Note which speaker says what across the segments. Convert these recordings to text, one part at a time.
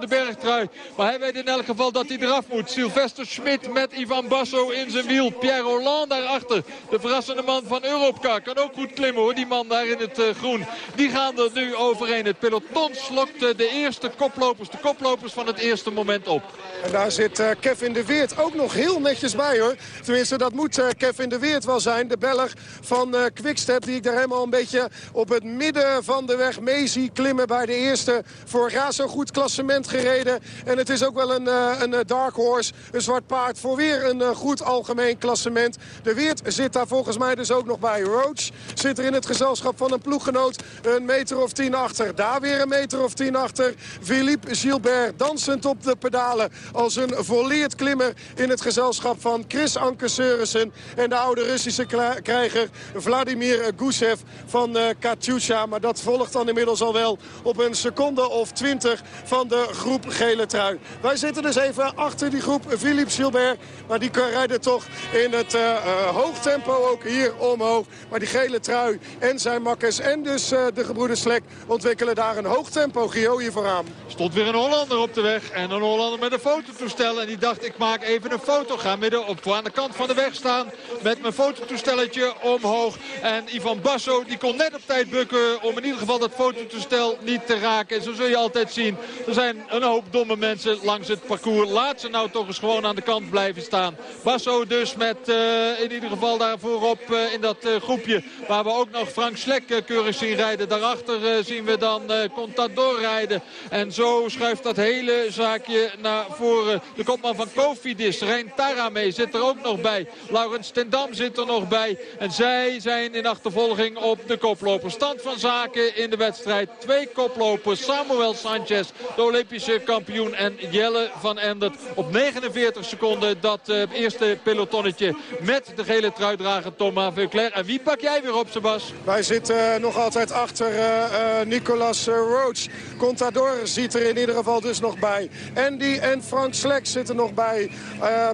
Speaker 1: de bergtrui. Maar hij weet in elk geval dat hij eraf moet. Sylvester Schmidt met Ivan Basso in zijn wiel. Pierre Roland daarachter. De verrassende man van Europcar. Kan ook goed klimmen hoor, die man daar in het uh, groen. Die gaan er nu overheen. Het peloton slokt de eerste koplopers, de koplopers van het eerste moment op.
Speaker 2: En daar zit uh, Kevin de Weert ook nog heel netjes bij hoor. Tenminste, dat moet uh, Kevin de Weert wel zijn. De Belg van Quickstep die ik daar helemaal een beetje op het midden van de weg mee zie klimmen bij de eerste. Voor zo goed klassement gereden. En het is ook wel een, een dark horse, een zwart paard voor weer een goed algemeen klassement. De Weert zit daar volgens mij dus ook nog bij. Roach zit er in het gezelschap van een ploeggenoot een meter of tien achter. Daar weer een meter of tien achter. Philippe Gilbert dansend op de pedalen als een volleerd klimmer in het gezelschap van Chris Anke Seurissen. En de oude Russische krijger Vladimir Gusev van uh, Katyusha. Maar dat volgt dan inmiddels al wel op een seconde of twintig van de groep gele trui. Wij zitten dus even achter die groep Philippe Gilbert. Maar die rijden toch in het uh, hoog tempo ook hier omhoog. Maar die gele trui en zijn makkers en dus uh, de gebroeders Slek ontwikkelen daar een hoog tempo. Gio hier vooraan.
Speaker 1: Stond weer een Hollander op de weg. En een Hollander met een fototoestel. En die dacht ik maak even een foto. Ga midden op aan de kant van de weg staan. Met mijn fototoestelletje omhoog. En Ivan Basso die kon net op tijd bukken. Om in ieder geval dat fototoestel niet te raken. En zo zul je altijd zien. Er zijn een hoop domme mensen langs het parcours. Laat ze nou toch eens gewoon aan de kant blijven staan. Basso dus met uh, in ieder geval daar voorop uh, in dat uh, groepje. Waar we ook nog Frank Slek keurig zien rijden. Daarachter zien we dan Contador rijden. En zo schuift dat hele zaakje naar voren. De kopman van Kofidis, Rein Tarame zit er ook nog bij. Laurens Tendam zit er nog bij. En zij zijn in achtervolging op de koploper. Stand van zaken in de wedstrijd. Twee koplopers. Samuel Sanchez, de Olympische kampioen. En Jelle van Endert op 49 seconden. Dat uh, eerste pelotonnetje met de gele truidrager Thomas Veuclair. En wie pak jij weer op, Sebas?
Speaker 2: Wij zitten uh, nog altijd achter uh, Nicolas Roach. Contador ziet er in ieder geval dus nog bij. Andy en Frank Slek zitten nog bij.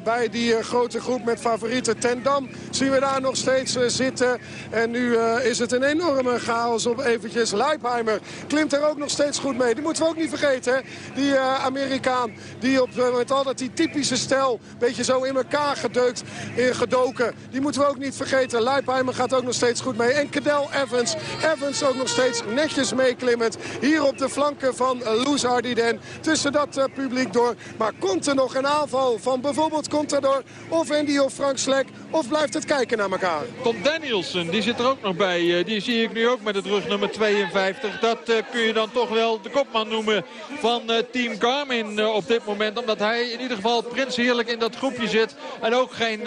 Speaker 2: bij die grote groep met favorieten. Tendam zien we daar nog steeds zitten. En nu is het een enorme chaos op eventjes. Leipheimer klimt er ook nog steeds goed mee. Die moeten we ook niet vergeten. Die Amerikaan die op, met altijd die typische stijl... beetje zo in elkaar gedeukt, gedoken. Die moeten we ook niet vergeten. Leipheimer gaat ook nog steeds goed mee. En Cadel Evans. Evans ook nog steeds netjes meeklimmend. Hier op de flanken van Loes Hardiden. Tussen dat publiek door. Maar komt er nog een aanval van bijvoorbeeld Contador of Andy of Frank Slek? Of blijft het kijken naar elkaar?
Speaker 1: Tom Danielson, die zit er ook nog bij. Die zie ik nu ook met het rug nummer 52. Dat kun je dan toch wel de kopman noemen van Team Garmin op dit moment. Omdat hij in ieder geval prins heerlijk in dat groepje zit. En ook geen,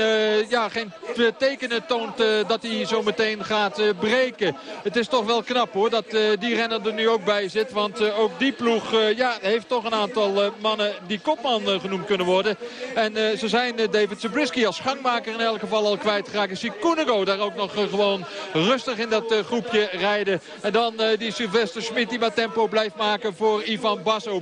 Speaker 1: ja, geen tekenen toont dat hij zo meteen gaat breken. Het is toch wel knap hoor dat die renner er nu ook bij zit. Want ook die ploeg ja, heeft toch een aantal mannen die kopman genoemd kunnen worden. En ze zijn David Zabriskie als gangmaker in elk geval al kwijtgeraakt. Zie Koenigo daar ook nog gewoon rustig in dat groepje rijden. En dan die Sylvester Schmidt die wat tempo blijft maken voor Ivan Basso.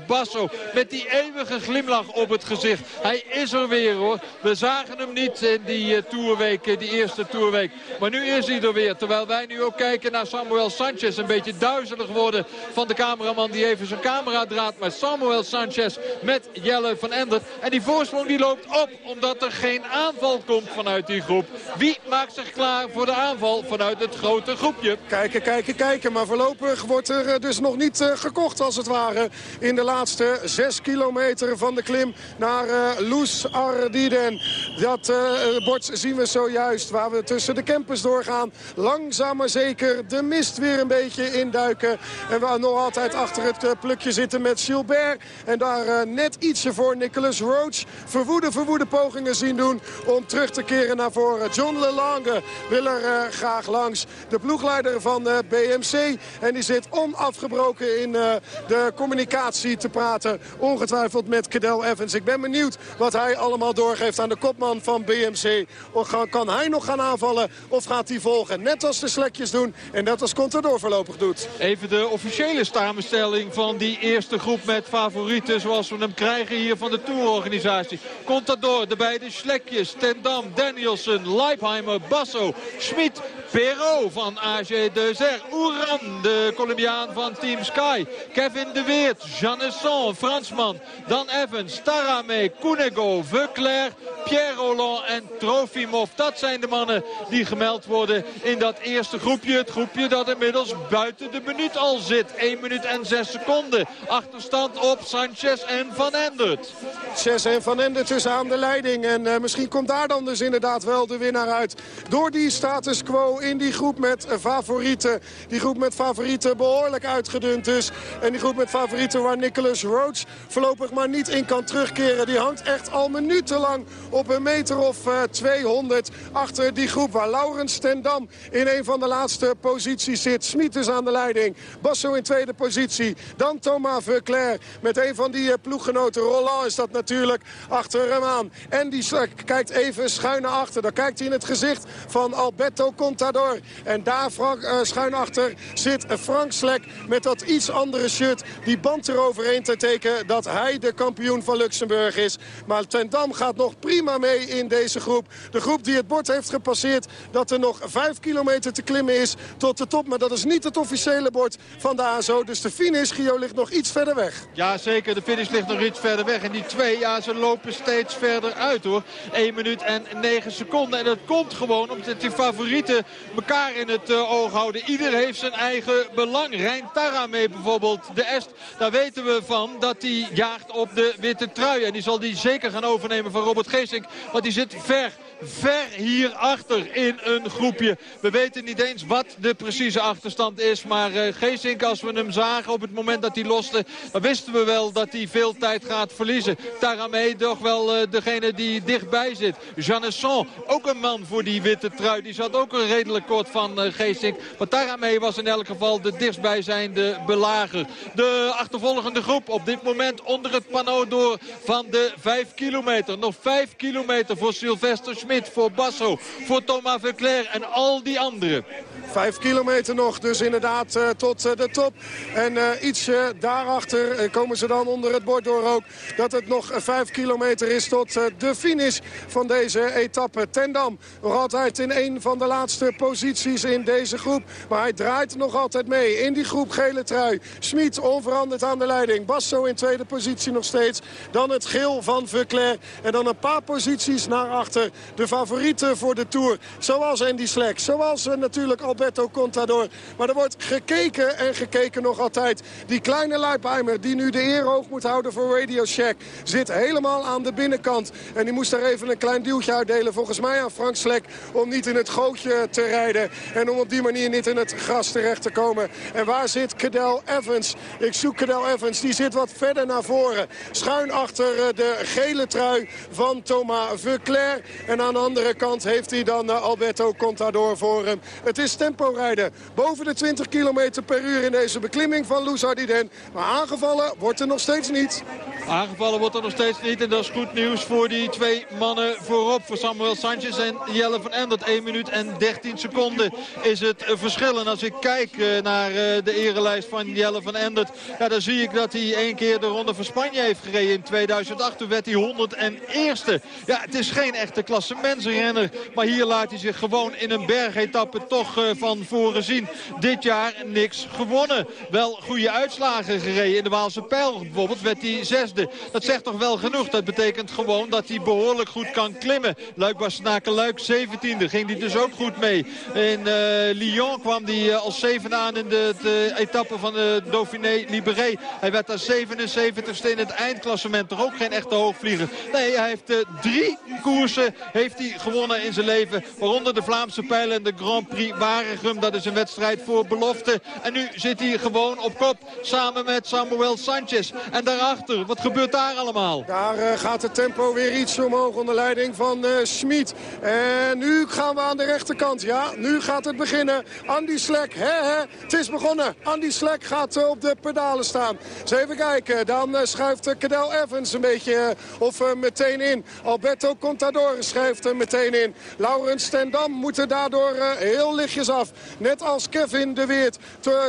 Speaker 1: Met die eeuwige glimlach op het gezicht. Hij is er weer hoor. We zagen hem niet in die toerweek, die eerste toerweek. Maar nu is hij er weer. Terwijl wij nu ook kijken naar Samuel Sanchez. Een beetje duizelig worden van de cameraman die even zijn camera draait. Maar Samuel Sanchez met Jelle van Endert. En die voorsprong die loopt op omdat er geen aanval komt vanuit die groep. Wie maakt zich klaar voor de aanval vanuit het grote groepje?
Speaker 2: Kijken, kijken, kijken. Maar voorlopig wordt er dus nog niet gekocht als het ware. In de laatste zes kilometer van de klim naar uh, Loes Ardiden. Dat uh, bord zien we zojuist waar we tussen de campers doorgaan. Langzaam maar zeker de mist weer een beetje induiken. En we nog altijd achter het plukje zitten met Gilbert. En daar net ietsje voor Nicholas Roach. Verwoede, verwoede pogingen zien doen om terug te keren naar voren. John Lelange wil er graag langs. De ploegleider van BMC. En die zit onafgebroken in de communicatie te praten. Ongetwijfeld met Cadel Evans. Ik ben benieuwd wat hij allemaal doorgeeft aan de kopman van BMC. Kan hij nog gaan aanvallen of gaat hij volgen? Net als de slekjes doen en net als Contador voorlopig doet.
Speaker 1: Even de officiële samenstelling van die eerste groep met favorieten zoals we hem krijgen hier van de tourorganisatie. Contador, de beide slekjes, Tendam, Danielson, Leipheimer, Basso, Schmid, Perrault van AG Dezer. Oeran, de Colombiaan van Team Sky. Kevin de Weert, Janesson, Fransman. Dan Evans, Tarame, Cunego, Veuclair, Pierre Roland en Trofimov. Dat zijn de mannen die gemeld worden in dat eerste groepje. Het groepje dat inmiddels buiten de minuut al zit. 1 minuut en 6 seconden. Achterstand op Sanchez en Van Endert.
Speaker 2: Sanchez en Van Endert is aan de leiding. En uh, misschien komt daar dan dus inderdaad wel de winnaar uit. Door die status quo in die groep met favorieten. Die groep met favorieten behoorlijk uitgedund is. En die groep met favorieten waar Nicholas Roach voorlopig maar niet in kan terugkeren. Die hangt echt al minutenlang op een meter of uh, 200 achter die groep. Waar Laurens Stendam in een van de laatste posities zit. Smit is aan de leiding. Basso in tweede positie. Dan Thomas Verclair met een van die uh, ploeggenoten. Roland is dat natuurlijk achter hem aan. En die kijkt even schuin naar achter. Dan kijkt hij in het gezicht van Alberto Contador. En daar uh, schuin achter zit Frank Slek met dat iets andere shirt. Die band eroverheen te tekenen dat hij de kampioen van Luxemburg is. Maar Ten Dam gaat nog prima mee in deze groep. De groep die het bord heeft gepasseerd dat er nog vijf kilometer te klimmen is tot de top. Maar dat is niet het officiële bord van de ASO. Dus de finish, Gio, ligt nog iets verder weg.
Speaker 1: Ja, zeker. De finish ligt nog iets verder weg. En die twee, ja, ze lopen steeds verder uit, hoor. 1 minuut en 9 seconden. En dat komt gewoon omdat die favorieten elkaar in het uh, oog houden. Ieder heeft zijn eigen belang. Rijn mee bijvoorbeeld, de Est. Daar weten we van dat hij jaagt op de witte trui. En die zal die zeker gaan overnemen van Robert Geesink. Want die zit ver ver hierachter in een groepje. We weten niet eens wat de precieze achterstand is. Maar uh, Geesink, als we hem zagen op het moment dat hij loste... dan wisten we wel dat hij veel tijd gaat verliezen. Taramee toch wel uh, degene die dichtbij zit. Janesson, ook een man voor die witte trui. Die zat ook een redelijk kort van uh, Geesink. Maar Taramee was in elk geval de dichtstbijzijnde belager. De achtervolgende groep op dit moment onder het pano door van de 5 kilometer. Nog 5 kilometer voor Sylvester Schmidt voor Basso, voor Thomas Verclair en al die anderen.
Speaker 2: Vijf kilometer nog, dus inderdaad uh, tot uh, de top. En uh, iets daarachter komen ze dan onder het bord door ook... dat het nog vijf kilometer is tot de finish van deze etappe. Tendam nog altijd in een van de laatste posities in deze groep. Maar hij draait nog altijd mee in die groep gele trui. Smit onveranderd aan de leiding. Basso in tweede positie nog steeds. Dan het geel van Verclair. En dan een paar posities naar achter. De favorieten voor de Tour. Zoals Andy Slek. Zoals natuurlijk Albert Alberto Contador. Maar er wordt gekeken en gekeken nog altijd. Die kleine Leipheimer die nu de eer hoog moet houden voor Radio Shack... zit helemaal aan de binnenkant. En die moest daar even een klein duwtje uitdelen volgens mij aan Frank Slek... om niet in het gootje te rijden. En om op die manier niet in het gras terecht te komen. En waar zit Cadel Evans? Ik zoek Cadel Evans. Die zit wat verder naar voren. Schuin achter eh, de gele trui van Thomas Verclair. En aan de andere kant heeft hij dan eh, Alberto Contador voor hem. Het is tempo rijden. Boven de 20 km per uur in deze beklimming van Loes Hardiden. Maar aangevallen wordt er nog steeds niet.
Speaker 1: Aangevallen wordt er nog steeds niet. En dat is goed nieuws voor die twee mannen voorop. Voor Samuel Sanchez en Jelle van Endert. 1 minuut en 13 seconden is het verschil. En als ik kijk eh, naar eh, de erelijst van Jelle van Endert. Ja, dan zie ik dat hij één keer de Ronde van Spanje heeft gereden in 2008. Toen werd hij 101ste. Ja, het is geen echte klassementsrenner. Maar hier laat hij zich gewoon in een bergetappe toch uh, van voren zien. Dit jaar niks gewonnen. Wel goede uitslagen gereden. In de Waalse Pijl bijvoorbeeld werd hij zesde. Dat zegt toch wel genoeg. Dat betekent gewoon dat hij behoorlijk goed kan klimmen. Luik Bastenaken Luik 17e. Ging hij dus ook goed mee. In uh, Lyon kwam hij uh, als zevende aan in de, de etappe van de Dauphiné Libéré. Hij werd daar 77ste in het eindklassement. Toch ook geen echte hoogvlieger. Nee, hij heeft uh, drie koersen heeft hij gewonnen in zijn leven. Waaronder de Vlaamse Pijlen en de Grand Prix waren dat is een wedstrijd voor belofte. En nu zit hij gewoon op kop samen met Samuel Sanchez. En daarachter, wat gebeurt daar allemaal?
Speaker 2: Daar uh, gaat het tempo weer iets omhoog onder leiding van uh, Schmid. En nu gaan we aan de rechterkant. Ja, nu gaat het beginnen. Andy Slek, het is begonnen. Andy Slek gaat uh, op de pedalen staan. Eens even kijken. Dan schuift Cadel Evans een beetje of meteen in. Alberto Contador schuift meteen in. Laurens Stendam moet er daardoor heel lichtjes af. Net als Kevin de Weert.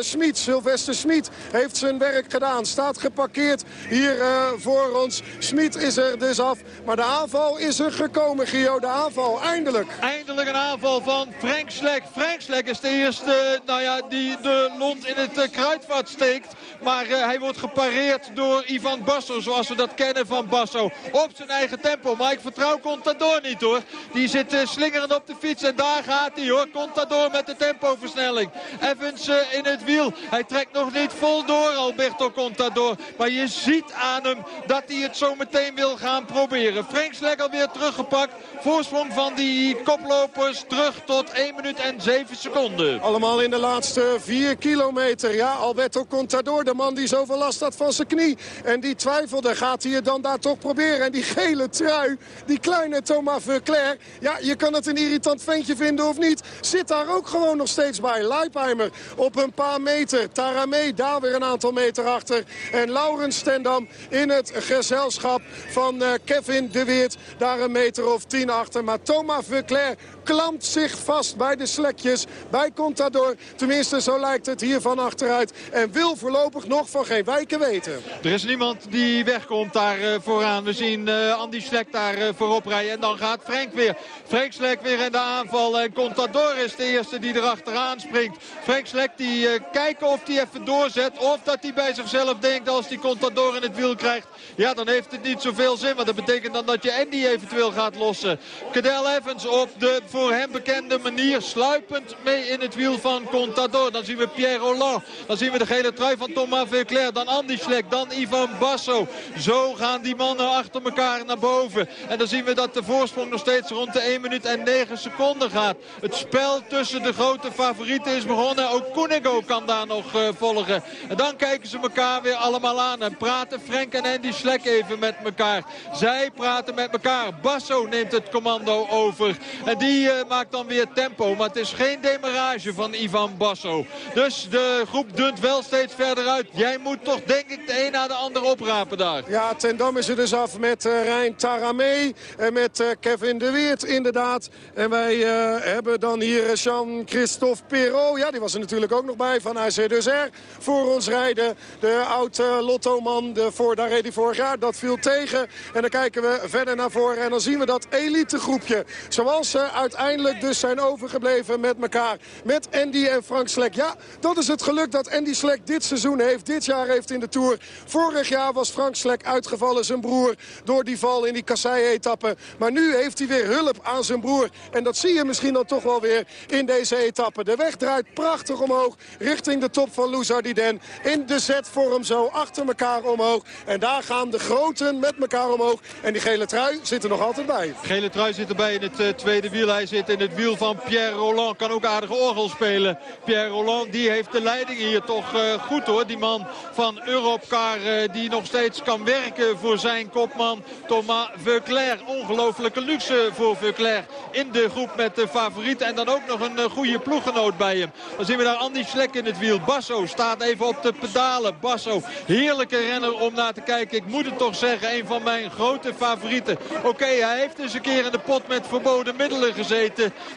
Speaker 2: Smit, Sylvester Smit heeft zijn werk gedaan. Staat geparkeerd hier uh, voor ons. Smit is er dus af. Maar de aanval is er gekomen, Gio. De aanval, eindelijk.
Speaker 1: Eindelijk een aanval van Frank Slek. Frank Slek is de eerste nou ja, die de lont in het kruidvat steekt. Maar hij wordt gepareerd door Ivan Basso, zoals we dat kennen van Basso. Op zijn eigen tempo. Maar ik vertrouw Contador niet hoor. Die zit slingerend op de fiets en daar gaat hij hoor. Contador met de tempoversnelling. Evans in het wiel. Hij trekt nog niet vol door, Alberto Contador. Maar je ziet aan hem dat hij het zo meteen wil gaan proberen. Frank Slek alweer teruggepakt. Voorsprong van die koplopers terug tot 1 minuut en 7 seconden.
Speaker 2: Allemaal in de laatste 4 kilometer. Ja, Alberto Contador, de man die zoveel last had van zijn knie. En die twijfelde, gaat hij het dan daar toch proberen? En die gele trui, die kleine Thomas Verclair. Ja, je kan het een irritant ventje vinden of niet. Zit daar ook gewoon nog steeds bij. Leipheimer op een paar meter. Taramee daar weer een aantal meter achter. En Laurens Stendam in het gezelschap van uh, Kevin de Weert. Daar een meter of tien achter. Maar Thomas Verclair klampt zich vast bij de slekjes. Bij Contador. Tenminste, zo lijkt het hier van achteruit. En wil voorlopig nog van geen wijken weten.
Speaker 1: Er is niemand die wegkomt daar uh, vooraan. We zien uh, Andy Slek daar uh, voorop rijden. En dan gaat Frank weer. Frank Slek weer in de aanval. En Contador is de eerste die erachteraan springt. Frank Slek die kijken of hij even doorzet. Of dat hij bij zichzelf denkt als hij Contador in het wiel krijgt. Ja, dan heeft het niet zoveel zin. Want dat betekent dan dat je Andy eventueel gaat lossen. Cadel Evans op de voor hem bekende manier sluipend mee in het wiel van Contador. Dan zien we Pierre Roland. Dan zien we de gele trui van Thomas Verclair. Dan Andy Schlek. Dan Ivan Basso. Zo gaan die mannen achter elkaar naar boven. En dan zien we dat de voorsprong nog steeds rond de 1 minuut en 9 seconden gaat. Het spel tussen de grote favorieten is begonnen. Ook Cunego kan daar nog uh, volgen. En dan kijken ze elkaar weer allemaal aan. En praten Frank en Andy Schlek even met elkaar. Zij praten met elkaar. Basso neemt het commando over. En die uh, maakt dan weer tempo. Maar het is geen demarage van Ivan Basso. Dus de groep dunt wel steeds verder uit. Jij moet toch denk ik de een na de ander oprapen daar.
Speaker 2: Ja, ten Dam is er dus af met uh, Rijn Taramee. En met uh, Kevin de Weert inderdaad. En wij hebben dan hier Jean-Christophe Perrault. Ja, die was er natuurlijk ook nog bij van AC dus R. Voor ons rijden. De oude Lotto-man. De voor, daar reed hij vorig jaar. Dat viel tegen. En dan kijken we verder naar voren. En dan zien we dat elitegroepje. Zoals ze uiteindelijk dus zijn overgebleven met elkaar. Met Andy en Frank Slek. Ja, dat is het geluk dat Andy Slek dit seizoen heeft. Dit jaar heeft in de Tour. Vorig jaar was Frank Slek uitgevallen, zijn broer, door die val in die kassei-etappe. Maar nu heeft hij weer hulp aan zijn broer. En dat zie je misschien dan toch wel weer in deze etappe. De weg draait prachtig omhoog richting de top van Louzardiden. In de zetvorm zo achter elkaar omhoog. En daar gaan de groten met elkaar omhoog. En die gele trui zit er nog altijd bij.
Speaker 1: Gele trui zit erbij in het uh, tweede wiel. Zit in het wiel van Pierre Roland. Kan ook aardig orgel spelen. Pierre Roland die heeft de leiding hier toch uh, goed hoor. Die man van Europcar uh, die nog steeds kan werken voor zijn kopman Thomas Veuclair. Ongelofelijke luxe voor Veuclair in de groep met de favorieten. En dan ook nog een uh, goede ploeggenoot bij hem. Dan zien we daar Andy Schlek in het wiel. Basso staat even op de pedalen. Basso, heerlijke renner om naar te kijken. Ik moet het toch zeggen, een van mijn grote favorieten. Oké, hij heeft eens een keer in de pot met verboden middelen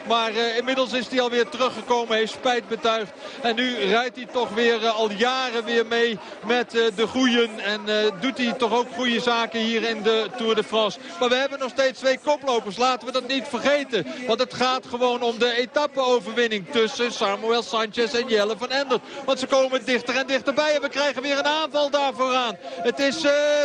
Speaker 1: Maar uh, inmiddels is hij alweer teruggekomen. Heeft spijt betuigd. En nu rijdt hij toch weer uh, al jaren weer mee met uh, de goeien. En doet hij toch ook goede zaken hier in de Tour de France. Maar we hebben nog steeds twee koplopers. Laten we dat niet vergeten. Want het gaat gewoon om de etappeoverwinning tussen Samuel Sanchez en Jelle van Endert. Want ze komen dichter en dichterbij. En we krijgen weer een aanval daarvoor aan. Het is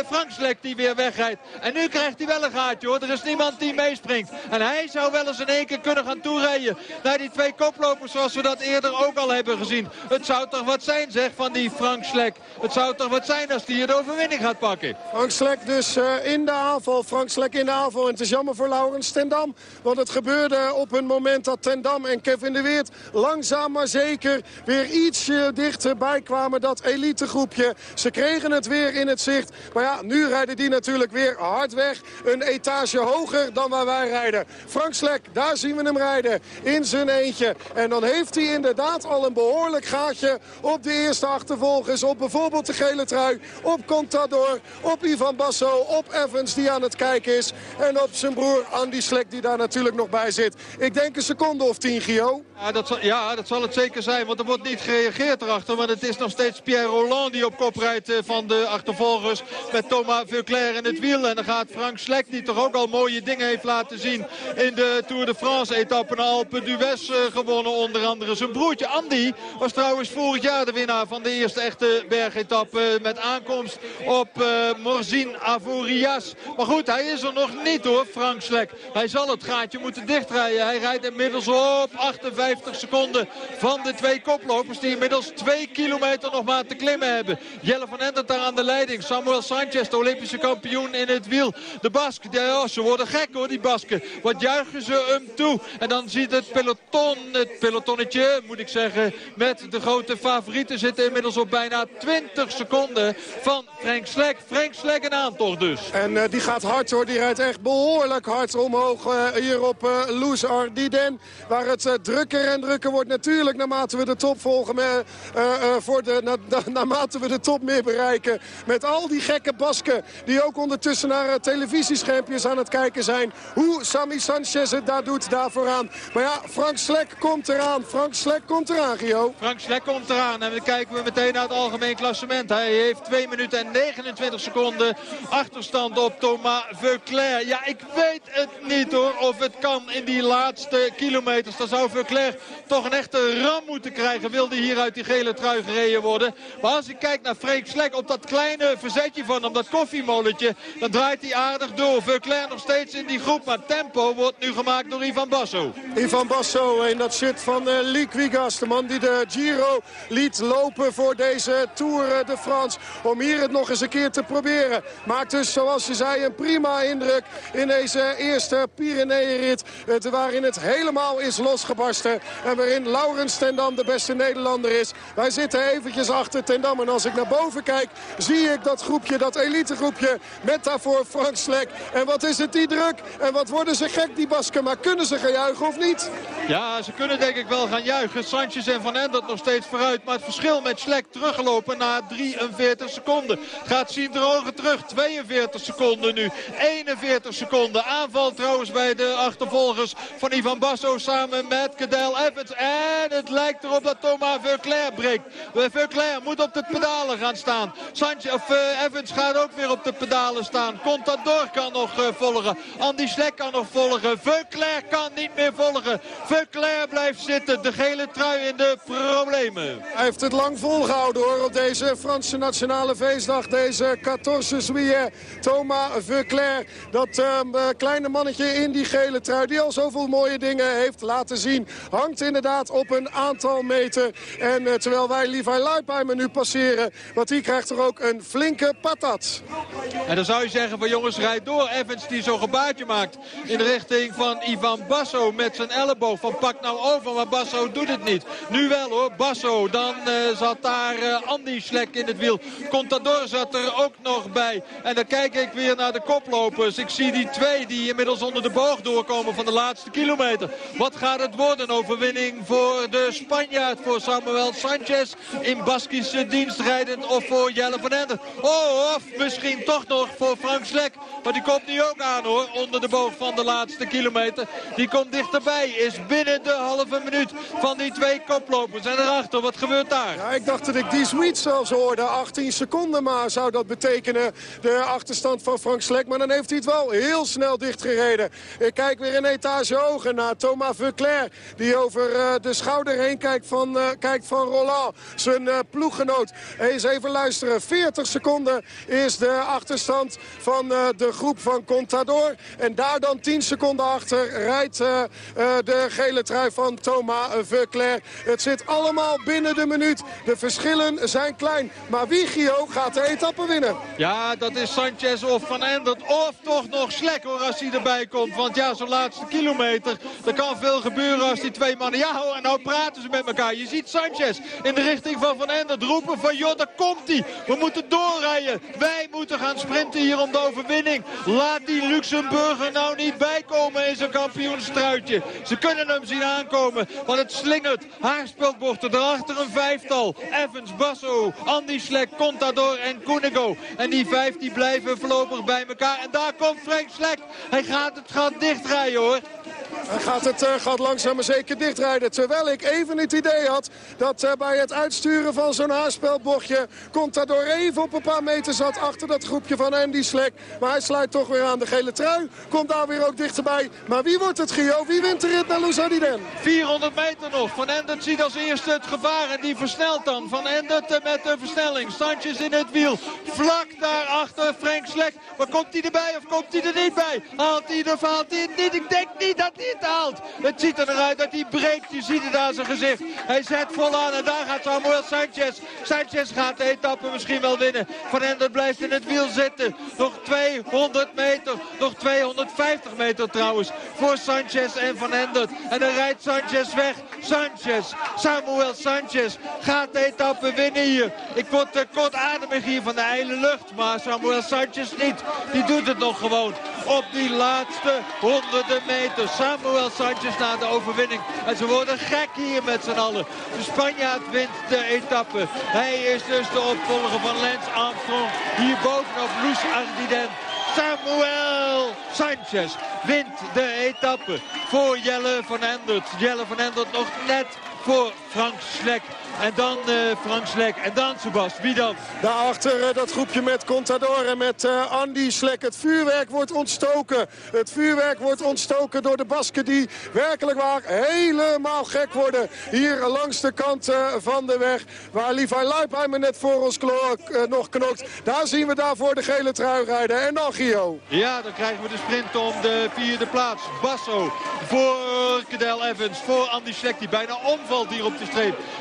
Speaker 1: Frank Slek die weer wegrijdt. En nu krijgt hij wel een gaatje hoor. Er is niemand die meespringt. En hij zou wel eens in keer kunnen gaan toerijden naar die twee koplopers zoals we dat eerder ook al hebben gezien. Het zou toch wat zijn zeg van die Frank Slek. Het zou toch wat zijn als die hier de overwinning gaat pakken.
Speaker 2: Frank Slek dus uh, in de aanval. Frank Slek in de aanval. En het is jammer voor Laurens Tendam. Want het gebeurde op een moment dat Tendam en Kevin de Weert langzaam maar zeker weer ietsje dichterbij kwamen. Dat elitegroepje. Ze kregen het weer in het zicht. Maar ja, nu rijden die natuurlijk weer hard weg. Een etage hoger dan waar wij rijden. Frank Slek daar Daar zien we hem rijden in zijn eentje. En dan heeft hij inderdaad al een behoorlijk gaatje op de eerste achtervolgers. Op bijvoorbeeld de gele trui, op Contador, op Ivan Basso, op Evans die aan het kijken is. En op zijn broer Andy Slek die daar natuurlijk nog bij zit. Ik denk een seconde of tien, Gio.
Speaker 1: Ja dat, zal, ja, dat zal het zeker zijn, want er wordt niet gereageerd erachter. Want het is nog steeds Pierre Roland die op kop rijdt eh, van de achtervolgers. Met Thomas Veuclair in het wiel. En dan gaat Frank Slek, die toch ook al mooie dingen heeft laten zien... in de Tour de France-etappe naar Alpe d'Huez uh, gewonnen. Onder andere zijn broertje Andy was trouwens vorig jaar de winnaar van de eerste echte bergetappe. Met aankomst op uh, Morzine Avorias. Maar goed, hij is er nog niet hoor, Frank Slek. Hij zal het gaatje moeten dichtrijden. Hij rijdt inmiddels op 58 seconden van de twee koplopers... die inmiddels twee kilometer nog maar te klimmen hebben. Jelle van Endert daar aan de leiding. Samuel Sanchez, de Olympische kampioen in het wiel. De Bask, ja, ze worden gek hoor, die Basken. Wat juichen ze hem toe. En dan ziet het peloton, het pelotonnetje moet ik zeggen... met de grote favorieten zitten inmiddels op bijna 20 seconden van Frank Slek. Frank Slek een aantocht dus.
Speaker 2: En uh, die gaat hard hoor, die rijdt echt behoorlijk hard omhoog uh, hier op uh, Loes Ardiden. Waar het drukker en drukker wordt natuurlijk naarmate we de top volgen. voor de, na, naarmate we de top meer bereiken. Met al die gekke Basken die ook ondertussen naar televisieschermpjes aan het kijken zijn. Hoe Sami Sanchez het daar doet, daar vooraan. Maar ja, Frank Slek komt eraan. Frank Slek komt eraan, Gio.
Speaker 1: Frank Slek komt eraan. En dan kijken we meteen naar het algemeen klassement. Hij heeft 2 minuten en 29 seconden achterstand op Thomas Veuclair. Ja, ik weet het niet hoor of het kan in die laatste kilometers. Dan zou Veuclair toch een echte ram moeten krijgen. Wilde hier uit die gele trui gereden worden. Maar als ik kijk naar Frank Slek op dat kleine verzetje van hem, dat koffiemolentje, dan draait hij aardig door. Veuclair nog steeds in die groep, maar tempo wordt nu gemaakt door Ivan Basso.
Speaker 2: Ivan Basso in dat shirt van uh, Liquigas, de man die de Giro liet lopen voor deze Tour de France. Om hier het nog eens een keer te proberen. Maakt dus, zoals je zei, een prima indruk in deze eerste Pyreneeënrit. Waarin het helemaal is losgebarsten. En waarin Laurens Tendam de beste Nederlander is. Wij zitten eventjes achter Tendam. En als ik naar boven kijk, zie ik dat groepje, dat elitegroepje. Met daarvoor Frank Slek. En wat is het die druk? En wat worden ze gek, die Basken. Maar kunnen ze gaan juichen of niet?
Speaker 1: Ja, ze kunnen denk ik wel gaan juichen. Sanchez en Van Endert nog steeds vooruit. Maar het verschil met Slek teruggelopen na 43 seconden. Gaat Sindrogen terug. 42 seconden nu. 41 seconden. Aanval trouwens bij de achtervolgers van Ivan Basso samen met Cadel Evans. En het lijkt erop dat Thomas Veuclair breekt. Veuclair moet op de pedalen gaan staan. Sanchez, of, uh, Evans gaat ook weer op de pedalen staan. Contador kan nog uh, volgen. Andy Slek kan nog volgen. Veuclair kan niet meer volgen. Veuclair blijft zitten. De gele trui in de problemen.
Speaker 2: Hij heeft het lang volgehouden hoor op deze Franse nationale feestdag. Deze 14 juillet. Thomas Veuclair. Dat uh, kleine mannetje in die gele trui die al zoveel mooie dingen heeft laten zien. Hangt inderdaad op een aantal meter. En uh, terwijl wij Levi Leipheimer nu passeren. Want die krijgt er ook een flinke patat.
Speaker 1: En dan zou je zeggen van jongens rijd door. Evans die zo'n gebaartje maakt in de richting van Ivan Basso met zijn elleboog. Van pak nou over, maar Basso doet het niet. Nu wel hoor, Basso. Dan uh, zat daar uh, Andy Slek in het wiel. Contador zat er ook nog bij. En dan kijk ik weer naar de koplopers. Ik zie die twee die inmiddels onder de boog doorkomen van de laatste kilometer. Wat gaat het worden? Overwinning voor de Spanjaard, voor Samuel Sanchez. In Baskische dienst rijdend of voor Jelle van Ender. Oh, of misschien toch nog voor Frank Slek. Maar die komt nu ook aan hoor, onder de boog van de laatste kilometer. Die komt dichterbij, is binnen de halve minuut van die twee koplopers. En erachter, wat gebeurt daar?
Speaker 2: Ja, ik dacht dat ik die Sweet zelfs hoorde. 18 seconden maar zou dat betekenen. De achterstand van Frank Slek. Maar dan heeft hij het wel heel snel dichtgereden. Ik kijk weer een etage hoger naar Thomas Veuclair. Die over uh, de schouder heen kijkt van, uh, kijkt van Roland. Zijn uh, ploeggenoot. Eens even luisteren. 40 seconden is de achterstand van de groep van Contador. En daar dan 10 seconden achter rijdt de gele trui van Thomas Veuclair. Het zit allemaal binnen de minuut. De verschillen zijn klein. Maar wie, Gio, gaat de etappe winnen?
Speaker 1: Ja, dat is Sanchez of Van Endert. Of toch nog Slek hoor, als hij erbij komt. Want ja, zo'n laatste kilometer, er kan veel gebeuren als die twee mannen... Ja en nou praten ze met elkaar. Je ziet Sanchez in de richting van Van Endert roepen van... joh, daar komt hij. We moeten doorrijden. Wij moeten gaan sprinten hier om de overwinning. Laat die Luxemburger nou niet bijkomen in zijn kampioenstruitje. Ze kunnen hem zien aankomen, want het slingert. Haarspelbochten, erachter een vijftal. Evans, Basso, Andy Slek, Contador en Koenigo. En die vijf die blijven voorlopig bij elkaar. En daar komt Frank Slek. Hij gaat het gat dichtrijden hoor.
Speaker 2: Hij gaat het uh, gat langzaam maar zeker dichtrijden. Terwijl ik even het idee had dat uh, bij het uitsturen van zo'n haarspelbochtje... Contador even op een paar meter zat achter dat groepje van Andy Slek. Maar hij sluit toch weer aan de gele trui. Komt daar weer ook dichterbij. Maar wie wordt het, Gio? Wie wint de rit naar Louzadiden?
Speaker 1: 400 meter nog. Van Endert ziet als eerste het gevaar en die versnelt dan. Van Endert met de versnelling. Sanchez in het wiel. Vlak daarachter Frank Slek. Maar komt hij erbij of komt hij er niet bij? Haalt hij of haalt hij niet? Ik denk niet dat hij het ziet er eruit dat hij breekt. Je ziet het aan zijn gezicht. Hij zet vol aan en daar gaat Samuel Sanchez. Sanchez gaat de etappe misschien wel winnen. Van Endert blijft in het wiel zitten. Nog 200 meter. Nog 250 meter trouwens. Voor Sanchez en Van Endert. En dan rijdt Sanchez weg. Sanchez. Samuel Sanchez gaat de etappe winnen hier. Ik word uh, kortademig hier van de ijle lucht. Maar Samuel Sanchez niet. Die doet het nog gewoon. Op die laatste honderden meter. Samuel Sanchez na de overwinning. En ze worden gek hier met z'n allen. De Spanjaard wint de etappe. Hij is dus de opvolger van Lance Armstrong. Hier bovenop Loes Ardiden. Samuel Sanchez wint de etappe voor Jelle van Endert. Jelle van Endert nog net voor Frank Slek. En dan uh, Frank Slek. En dan Sebas. Wie dan?
Speaker 2: Daarachter uh, dat groepje met Contador en met uh, Andy Slek. Het vuurwerk wordt ontstoken. Het vuurwerk wordt ontstoken door de Basken die werkelijk waar helemaal gek worden. Hier langs de kant van de weg. Waar Levi Leipheimer net voor ons nog knokt. Daar zien we daarvoor de gele trui rijden. En dan Gio.
Speaker 1: Ja, dan krijgen we de sprint om de vierde plaats. Basso voor Cadel Evans. Voor Andy Slek die bijna omvalt hier op de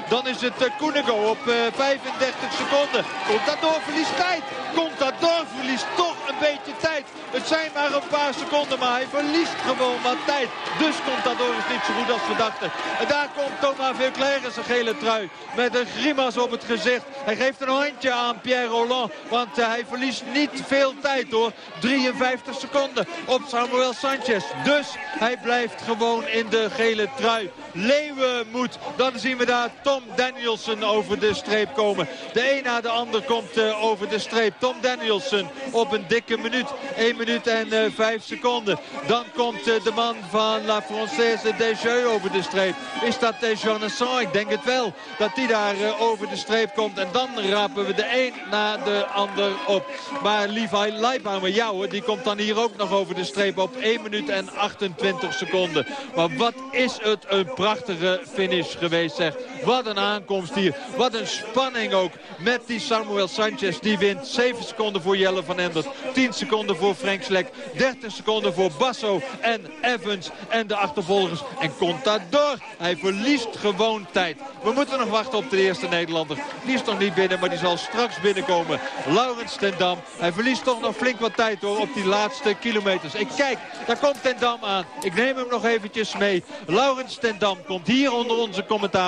Speaker 1: Dan is het Koenigo op 35 seconden. Contador verliest tijd. Contador verliest toch een beetje tijd. Het zijn maar een paar seconden, maar hij verliest gewoon wat tijd. Dus Contador is niet zo goed als we dachten. En daar komt Thomas Veuclair in zijn gele trui. Met een grimas op het gezicht. Hij geeft een handje aan Pierre Roland. Want uh, hij verliest niet veel tijd hoor. 53 seconden op Samuel Sanchez. Dus hij blijft gewoon in de gele trui. Leeuwen moet. Dan zien we daar Tom Danielson over de streep komen. De een na de ander komt uh, over de streep. Tom Danielson op een dikke minuut. 1 minuut en uh, 5 seconden. Dan komt uh, de man van La Française Desjeux over de streep. Is dat Desjardins? Ik denk het wel. Dat die daar over de streep komt. En dan rapen we de een na de ander op. Maar Levi Leipheimer, ja hoor, die komt dan hier ook nog over de streep op 1 minuut en 28 seconden. Maar wat is het een prachtige finish geweest Wat een aankomst hier. Wat een spanning ook met die Samuel Sanchez. Die wint 7 seconden voor Jelle van Endert. 10 seconden voor Frank Slek. 30 seconden voor Basso en Evans en de achtervolgers. En Contador, hij verliest gewoon tijd. We moeten nog wachten op de eerste Nederlander. Die is nog niet binnen, maar die zal straks binnenkomen. Laurens ten Dam. Hij verliest toch nog flink wat tijd hoor op die laatste kilometers. Ik kijk, daar komt ten Dam aan. Ik neem hem nog eventjes mee. Laurens ten Dam komt hier onder onze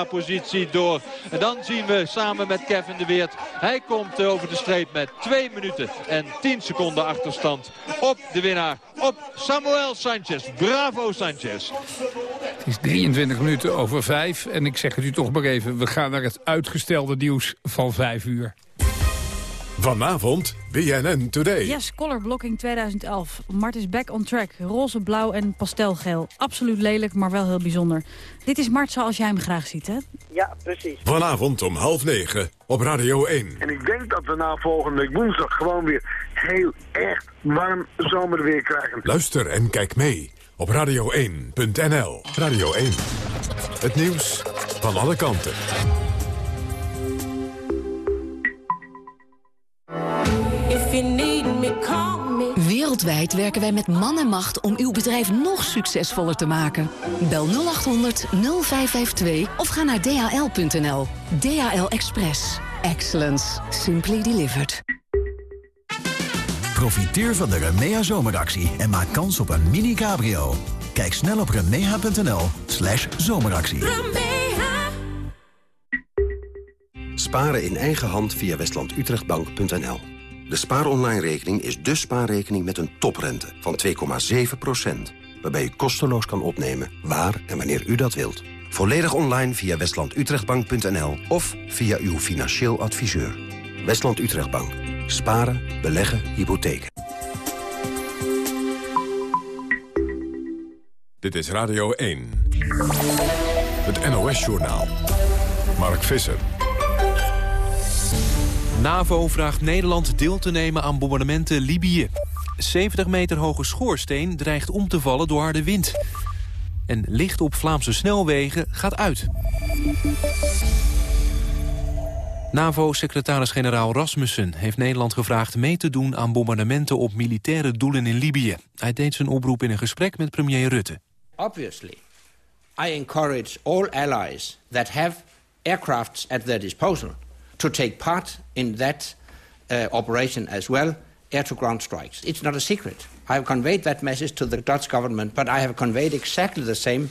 Speaker 1: commentaarpositie door. En dan zien we samen met Kevin de Weert. Hij komt over de streep met 2 minuten en 10 seconden achterstand op de winnaar. Op Samuel Sanchez. Bravo Sanchez.
Speaker 3: Het is 23 minuten over 5. En ik zeg het u toch maar even. We gaan naar het uitgestelde nieuws van 5 uur.
Speaker 4: Vanavond BNN Today.
Speaker 5: Yes, Color Blocking 2011. Mart is back on track. Roze, blauw en pastelgeel. Absoluut lelijk, maar wel heel bijzonder. Dit is Mart zoals jij hem graag ziet, hè?
Speaker 6: Ja, precies.
Speaker 4: Vanavond om half negen op Radio 1.
Speaker 7: En ik denk dat we na volgende week woensdag gewoon weer heel echt warm zomerweer krijgen.
Speaker 4: Luister en kijk mee op radio1.nl. Radio 1. Het nieuws van alle kanten.
Speaker 6: Wereldwijd werken wij met man en macht om uw bedrijf nog succesvoller te maken. Bel 0800 0552 of ga naar dhl.nl. DHL Express. Excellence. Simply delivered.
Speaker 8: Profiteer van de Remea zomeractie en maak kans op een mini cabrio. Kijk snel op remea.nl slash zomeractie.
Speaker 9: Sparen in eigen hand via westlandutrechtbank.nl. De spaaronline-rekening is de spaarrekening met een toprente van 2,7%. Waarbij u kosteloos kan opnemen waar en wanneer u dat wilt. Volledig online via westlandutrechtbank.nl of via uw financieel adviseur. Westland Utrechtbank. Sparen, beleggen, hypotheken.
Speaker 4: Dit is Radio 1. Het NOS-journaal. Mark Visser.
Speaker 10: NAVO vraagt Nederland deel te nemen aan bombardementen Libië. 70 meter hoge schoorsteen dreigt om te vallen door harde wind. En licht op Vlaamse snelwegen gaat uit. NAVO-secretaris-generaal Rasmussen heeft Nederland gevraagd mee te doen aan bombardementen op militaire doelen in Libië. Hij deed zijn oproep in een gesprek met premier Rutte.
Speaker 11: Obviously, I encourage all allies that have aircrafts at their disposal to take part in that uh, operation as well, air-to-ground strikes. It's not a secret. I have conveyed that message to the Dutch government, but I have conveyed exactly the same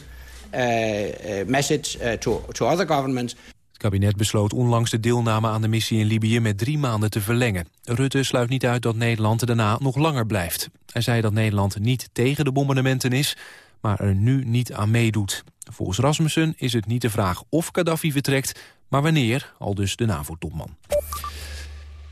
Speaker 11: uh, uh, message to, to other governments.
Speaker 10: Het kabinet besloot onlangs de deelname aan de missie in Libië met drie maanden te verlengen. Rutte sluit niet uit dat Nederland daarna nog langer blijft. Hij zei dat Nederland niet tegen de bombardementen is, maar er nu niet aan meedoet. Volgens Rasmussen is het niet de vraag of Gaddafi vertrekt, maar wanneer, al dus de NAVO-topman.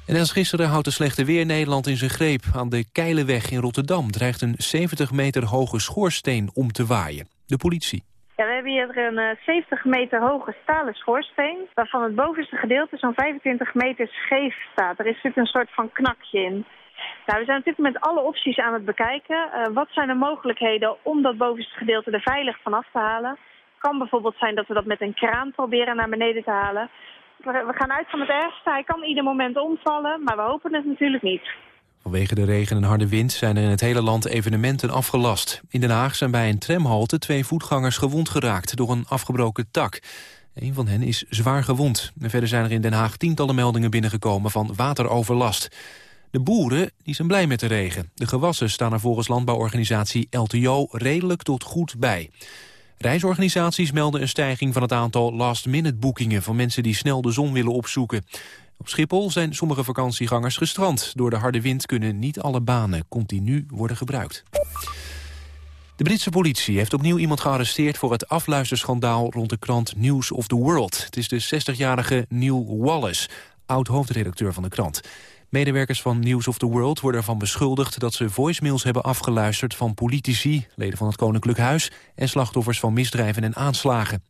Speaker 10: En als gisteren houdt de slechte weer Nederland in zijn greep. Aan de Keilenweg in Rotterdam dreigt een 70 meter hoge schoorsteen om te waaien. De politie.
Speaker 12: Ja, we hebben hier een 70 eh, meter hoge stalen schoorsteen... waarvan het bovenste gedeelte zo'n 25 meter scheef staat. Er zit een soort van knakje in. Nou, we zijn op dit moment alle opties aan het bekijken. Uh, wat zijn de mogelijkheden om dat bovenste gedeelte er veilig vanaf te halen? Kan bijvoorbeeld zijn dat we dat met een kraan proberen naar beneden te halen. We gaan uit van het ergste. Hij kan ieder moment omvallen, maar we hopen het natuurlijk niet.
Speaker 10: Vanwege de regen en harde wind zijn er in het hele land evenementen afgelast. In Den Haag zijn bij een tramhalte twee voetgangers gewond geraakt door een afgebroken tak. Een van hen is zwaar gewond. Verder zijn er in Den Haag tientallen meldingen binnengekomen van wateroverlast. De boeren die zijn blij met de regen. De gewassen staan er volgens landbouworganisatie LTO redelijk tot goed bij. Reisorganisaties melden een stijging van het aantal last-minute boekingen... van mensen die snel de zon willen opzoeken. Op Schiphol zijn sommige vakantiegangers gestrand. Door de harde wind kunnen niet alle banen continu worden gebruikt. De Britse politie heeft opnieuw iemand gearresteerd voor het afluisterschandaal rond de krant News of the World. Het is de 60-jarige Neil Wallace, oud-hoofdredacteur van de krant. Medewerkers van News of the World worden ervan beschuldigd... dat ze voicemails hebben afgeluisterd van politici, leden van het Koninklijk Huis... en slachtoffers van misdrijven en aanslagen.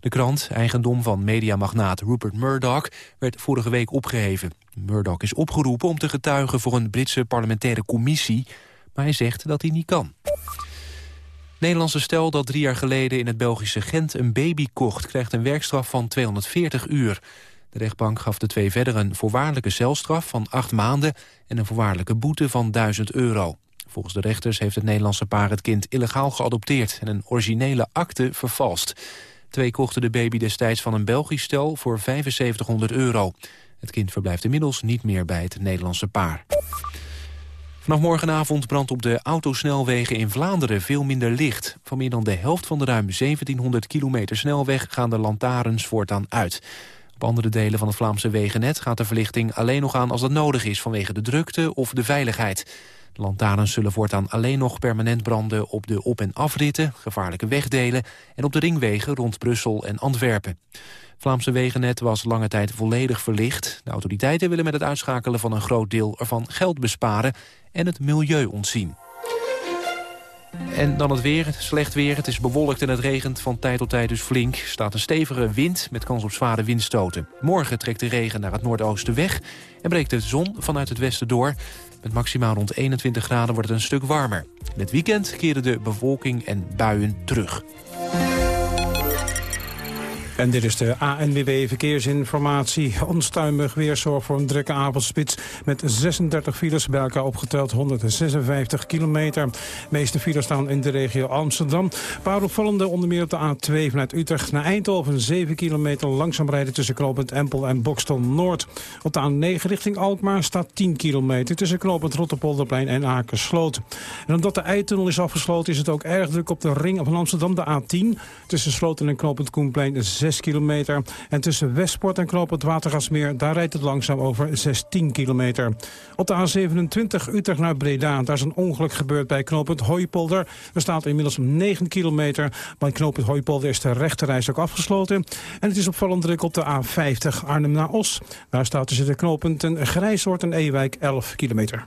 Speaker 10: De krant, eigendom van mediamagnaat Rupert Murdoch, werd vorige week opgeheven. Murdoch is opgeroepen om te getuigen voor een Britse parlementaire commissie... maar hij zegt dat hij niet kan. Nederlandse stel dat drie jaar geleden in het Belgische Gent een baby kocht... krijgt een werkstraf van 240 uur. De rechtbank gaf de twee verder een voorwaardelijke celstraf van acht maanden... en een voorwaardelijke boete van 1000 euro. Volgens de rechters heeft het Nederlandse paar het kind illegaal geadopteerd... en een originele akte vervalst. Twee kochten de baby destijds van een Belgisch stel voor 7500 euro. Het kind verblijft inmiddels niet meer bij het Nederlandse paar. Vanaf morgenavond brandt op de autosnelwegen in Vlaanderen veel minder licht. Van meer dan de helft van de ruim 1700 kilometer snelweg gaan de lantaarns voortaan uit. Andere delen van het Vlaamse wegennet gaat de verlichting alleen nog aan als dat nodig is vanwege de drukte of de veiligheid. De lantaarns zullen voortaan alleen nog permanent branden op de op- en afritten, gevaarlijke wegdelen en op de ringwegen rond Brussel en Antwerpen. Vlaamse wegennet was lange tijd volledig verlicht. De autoriteiten willen met het uitschakelen van een groot deel ervan geld besparen en het milieu ontzien. En dan het weer, slecht weer. Het is bewolkt en het regent van tijd tot tijd dus flink. Er staat een stevige wind met kans op zware windstoten. Morgen trekt de regen naar het noordoosten weg... en breekt de zon vanuit het westen door. Met maximaal rond 21 graden wordt het een stuk warmer. In het weekend keren de bewolking en buien terug.
Speaker 13: En dit is de ANWB Verkeersinformatie. Onstuimig weer zorgt voor een drukke avondspits... met 36 files bij elkaar opgeteld, 156 kilometer. De meeste files staan in de regio Amsterdam. Een paar opvallende onder meer op de A2 vanuit Utrecht naar Eindhoven... 7 kilometer langzaam rijden tussen knooppunt Empel en Bokstel Noord. Op de A9 richting Alkmaar staat 10 kilometer... tussen knooppunt Rotterpolderplein en Akersloot. En omdat de Eitunnel is afgesloten... is het ook erg druk op de ring van Amsterdam, de A10... tussen Sloten en knooppunt Koenplein 6 kilometer. En tussen Westport en Knoop het Watergasmeer... daar rijdt het langzaam over 16 kilometer. Op de A27 Utrecht naar Breda. Daar is een ongeluk gebeurd bij knooppunt Hooipolder. Er staat inmiddels 9 kilometer. Bij knooppunt Hooipolder is de rechterreis ook afgesloten. En het is opvallend druk op de A50 Arnhem naar Os. Daar staat tussen de knooppunten Grijshoort en Ewijk 11 kilometer.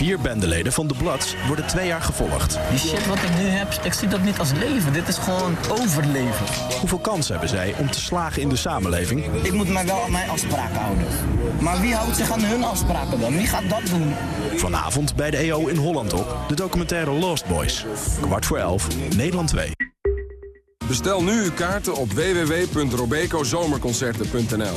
Speaker 14: Vier bendeleden van de Bloods worden twee jaar gevolgd.
Speaker 15: Die shit wat ik nu heb, ik zie dat niet als leven. Dit is gewoon overleven.
Speaker 14: Hoeveel kans hebben zij om te slagen in de samenleving?
Speaker 15: Ik moet mij wel aan mijn afspraken houden. Maar wie houdt zich aan hun afspraken dan? Wie gaat dat doen?
Speaker 14: Vanavond bij de EO in Holland op. De documentaire Lost Boys. Kwart voor elf, Nederland 2.
Speaker 16: Bestel nu uw kaarten op www.robecozomerconcerten.nl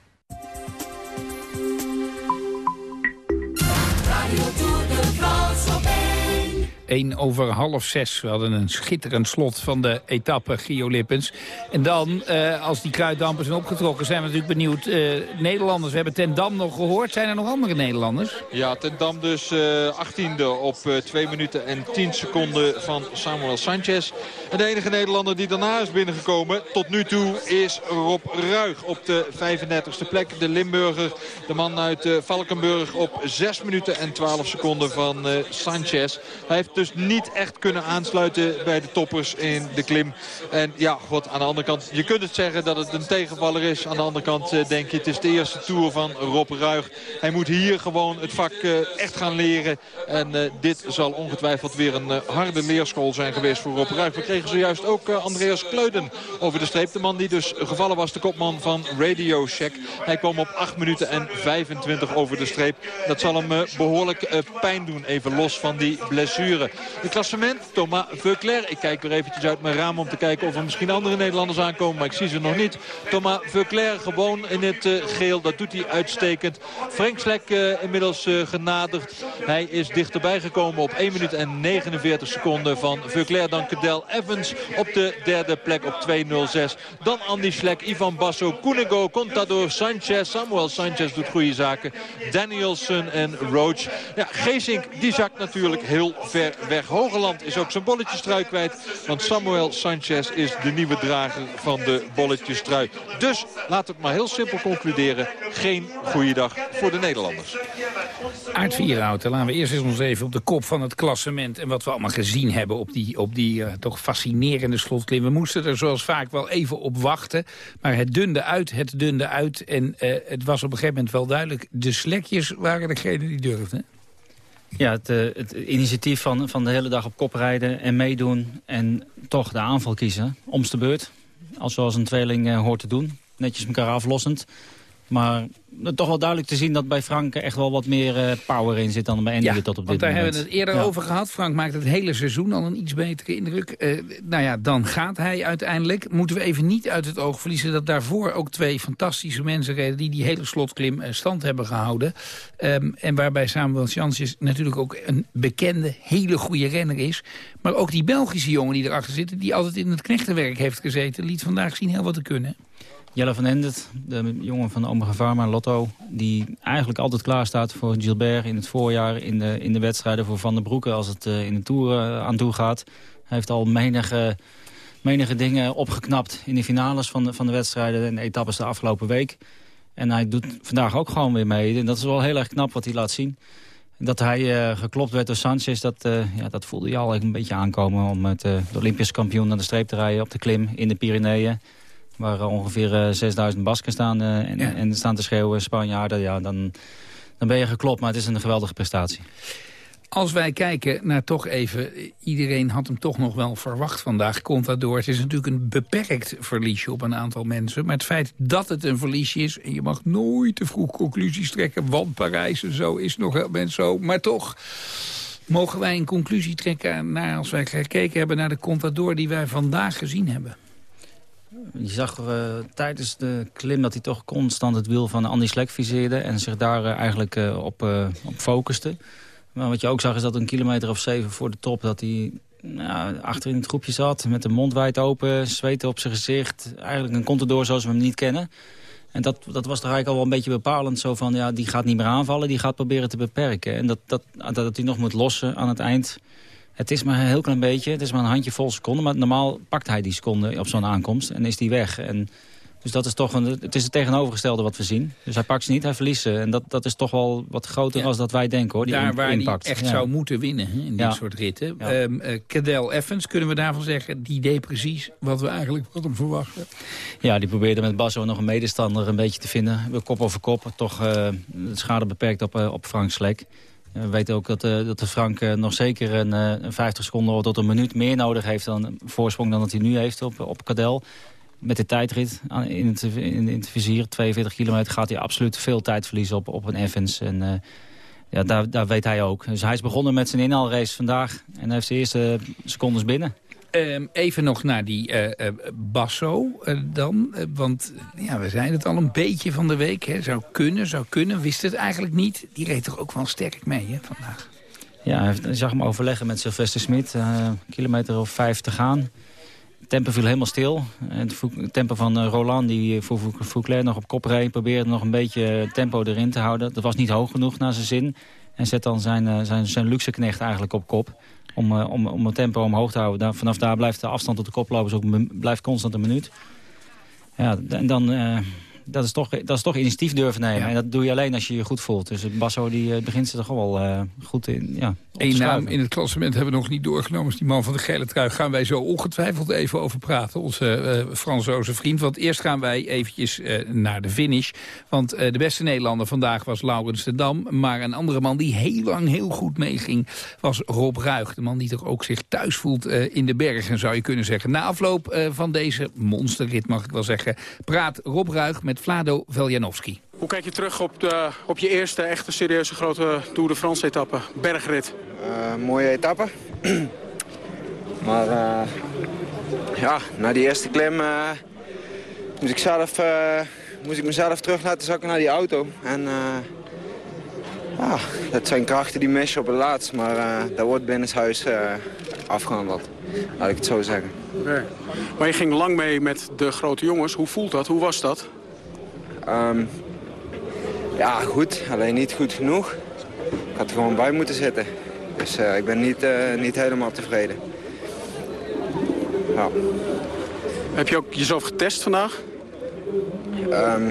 Speaker 3: 1 over half zes. We hadden een schitterend slot van de etappe Gio Lippens. En dan, eh, als die kruiddampen zijn opgetrokken, zijn we natuurlijk benieuwd. Uh, Nederlanders, we hebben Ten Dam nog gehoord. Zijn er nog andere Nederlanders?
Speaker 1: Ja, Ten Dam dus uh, eh, 18e op 2 minuten en 10 seconden van Samuel Sanchez. En de enige Nederlander die daarna is binnengekomen tot nu toe is Rob Ruig op de 35e plek. De Limburger, de man uit Valkenburg op 6 minuten en 12 seconden van Sanchez. Hij heeft dus niet echt kunnen aansluiten bij de toppers in de klim. En ja, god, aan de andere kant, je kunt het zeggen dat het een tegenvaller is. Aan de andere kant uh, denk je, het is de eerste Tour van Rob Ruig. Hij moet hier gewoon het vak uh, echt gaan leren. En uh, dit zal ongetwijfeld weer een harde leerschool zijn geweest voor Rob Ruig. We kregen zojuist ook Andreas Kleuden over de streep. De man die dus gevallen was, de kopman van Radio Shack. Hij kwam op 8 minuten en 25 over de streep. Dat zal hem behoorlijk pijn doen, even los van die blessure. De klassement, Thomas Veuclair. Ik kijk weer eventjes uit mijn raam om te kijken of er misschien andere Nederlanders aankomen. Maar ik zie ze nog niet. Thomas Veuclair gewoon in het uh, geel. Dat doet hij uitstekend. Frank Slek uh, inmiddels uh, genaderd. Hij is dichterbij gekomen op 1 minuut en 49 seconden van Veuclair. Dan Cadel Evans op de derde plek op 2.06. Dan Andy Slek, Ivan Basso, Cunego, Contador, Sanchez. Samuel Sanchez doet goede zaken. Danielson en Roach. Ja, Geesink, die zakt natuurlijk heel ver weg. Hogeland is ook zijn bolletjestrui kwijt. Want Samuel Sanchez is de nieuwe drager van de bolletjestrui. Dus, laat het maar heel simpel concluderen. Geen goede dag voor de Nederlanders.
Speaker 3: Aard laten we eerst eens ons even op de kop van het klassement... en wat we allemaal gezien hebben op die, op die uh, toch fascinerende slotklim. We moesten er zoals vaak wel even op wachten. Maar het dunde uit, het dunde uit. En uh, het was op een gegeven moment wel duidelijk... de slekjes waren degene die durfden.
Speaker 17: Ja, het, uh, het, initiatief van, van de hele dag op kop rijden en meedoen... en toch de aanval kiezen, omste beurt. Als zoals een tweeling uh, hoort te doen. Netjes elkaar aflossend. Maar toch wel duidelijk te zien dat bij Frank echt wel wat meer uh, power in zit dan bij Andy ja, tot op dit
Speaker 3: moment. daar
Speaker 17: hebben
Speaker 3: we het eerder ja. over gehad. Frank maakt het hele seizoen al een iets betere indruk. Uh, nou ja, dan gaat hij uiteindelijk. Moeten we even niet uit het oog verliezen dat daarvoor ook twee fantastische mensen reden... die die hele slotklim uh, stand hebben gehouden. Um, en waarbij Samuel Janssens natuurlijk ook een bekende, hele goede renner is. Maar ook die Belgische jongen die erachter zit... die altijd in het knechtenwerk heeft gezeten... liet vandaag zien heel wat te kunnen.
Speaker 17: Jelle van Endet, de jongen van Omega Pharma, Lotto... die eigenlijk altijd klaar staat voor Gilbert in het voorjaar... in de, in de wedstrijden voor Van der Broeke als het in de Tour aan toe gaat. Hij heeft al menige, menige dingen opgeknapt in de finales van de, van de wedstrijden... en de etappes de afgelopen week. En hij doet vandaag ook gewoon weer mee. En dat is wel heel erg knap wat hij laat zien. Dat hij uh, geklopt werd door Sanchez, dat, ja, dat voelde je al een beetje aankomen... om uh, de Olympisch kampioen naar de streep te rijden op de klim in de Pyreneeën. Waar ongeveer 6000 Basken staan en, ja. en, staan te schreeuwen, Spanjaarden. Ja, dan, dan ben je geklopt, maar het is een geweldige prestatie.
Speaker 3: Als wij kijken naar toch even... iedereen had hem toch nog wel verwacht vandaag. Contador, het is natuurlijk een beperkt verliesje op een aantal mensen. Maar het feit dat het een verliesje is... en je mag nooit te vroeg conclusies trekken... want Parijs en zo is nog wel zo. Maar toch mogen wij een conclusie trekken... Naar, als wij gekeken hebben naar de Contador die wij vandaag gezien hebben.
Speaker 17: Je zag uh, tijdens de klim dat hij toch constant het wiel van Andy Slek viseerde... en zich daar uh, eigenlijk uh, op, op focuste. Maar wat je ook zag is dat een kilometer of zeven voor de top... dat hij nou, achter in het groepje zat met de mond wijd open, zweten op zijn gezicht. Eigenlijk een contador zoals we hem niet kennen. En dat, dat was toch eigenlijk al wel een beetje bepalend. Zo van, ja, die gaat niet meer aanvallen, die gaat proberen te beperken. En dat, dat, dat hij nog moet lossen aan het eind... Het is maar een heel klein beetje, het is maar een handjevol seconden. Maar normaal pakt hij die seconde op zo'n aankomst en is die weg. En dus dat is toch een, het is het tegenovergestelde wat we zien. Dus hij pakt ze niet, hij verliest ze. En dat, dat is toch wel wat groter ja. dan dat wij denken, hoor. Die
Speaker 3: Daar waar
Speaker 17: impact.
Speaker 3: hij echt zou moeten winnen hè, in dit soort ritten. Ja. Um, uh, Cadel Evans, kunnen we daarvan zeggen... die deed precies wat we eigenlijk wat hem verwachten.
Speaker 17: Ja, die probeerde met Basso nog een medestander een beetje te vinden. We kop over kop. Toch uh, de schade beperkt op, uh, op Frank Slek. We weten ook dat, uh, dat de Frank uh, nog zeker een, uh, een 50 seconden tot een minuut meer nodig heeft... dan voorsprong dan dat hij nu heeft op, op Cadel met de tijdrit in het, in, het vizier, 42 kilometer, gaat hij absoluut veel tijd verliezen op, op een Evans. En ja, daar, daar weet hij ook. Dus hij is begonnen met zijn inhaalrace vandaag en heeft zijn eerste secondes binnen.
Speaker 3: Um, even nog naar die uh, uh, Basso dan. want ja, we zeiden het al een beetje van de week. Hè. Zou kunnen, zou kunnen. Wist het eigenlijk niet. Die reed toch ook wel sterk mee hè, vandaag.
Speaker 17: Ja, hij zag hem overleggen met Sylvester Smit. kilometer of vijf te gaan tempo viel helemaal stil. Het tempo van eh, Roland, die voor Fouclair nog op kop reed... probeerde nog een beetje tempo erin te houden. Dat was niet hoog genoeg naar zijn zin. En zet dan zijn, eh, zijn, zijn luxe knecht eigenlijk op kop. Om, eh, om, om het tempo omhoog te houden. vanaf daar blijft de afstand tot de koplopers ook blijft constant een minuut. Ja, en dan dat is toch, dat is toch initiatief durven nemen. En dat doe je alleen als je je goed voelt. Dus Basso die, uh, begint ze toch wel uh, goed in. Ja,
Speaker 3: Eén naam in het klassement hebben we nog niet doorgenomen. Is die man van de gele trui. Gaan wij zo ongetwijfeld even over praten. Onze uh, Fransoze vriend. Want eerst gaan wij eventjes naar de finish. Want de beste Nederlander vandaag was Laurens de Dam. Maar een andere man die heel lang heel goed meeging was Rob Ruig. De man die toch ook zich thuis voelt in de bergen zou je kunnen zeggen. Na afloop van deze monsterrit mag ik wel zeggen. Praat Rob Ruig met Vlado Veljanovski.
Speaker 18: Hoe kijk je terug op, de, op je eerste echte serieuze grote Tour de France etappe, bergrit?
Speaker 19: Uh, mooie etappe. maar uh, ja, na die eerste klim uh, moest, ik zelf, moest ik mezelf terug laten zakken naar die auto. En ja, dat zijn krachten die mis je op het laatst, maar dat wordt binnen het huis afgehandeld. Laat ik het zo zeggen.
Speaker 18: Okay. Maar je ging lang mee met de grote jongens. Hoe voelt dat? Hoe was dat?
Speaker 19: Um, ja, goed. Alleen niet goed genoeg. Ik had er gewoon bij moeten zitten. Dus uh, ik ben niet, uh, niet helemaal tevreden. Ja.
Speaker 18: Heb je ook jezelf getest vandaag?
Speaker 19: Um,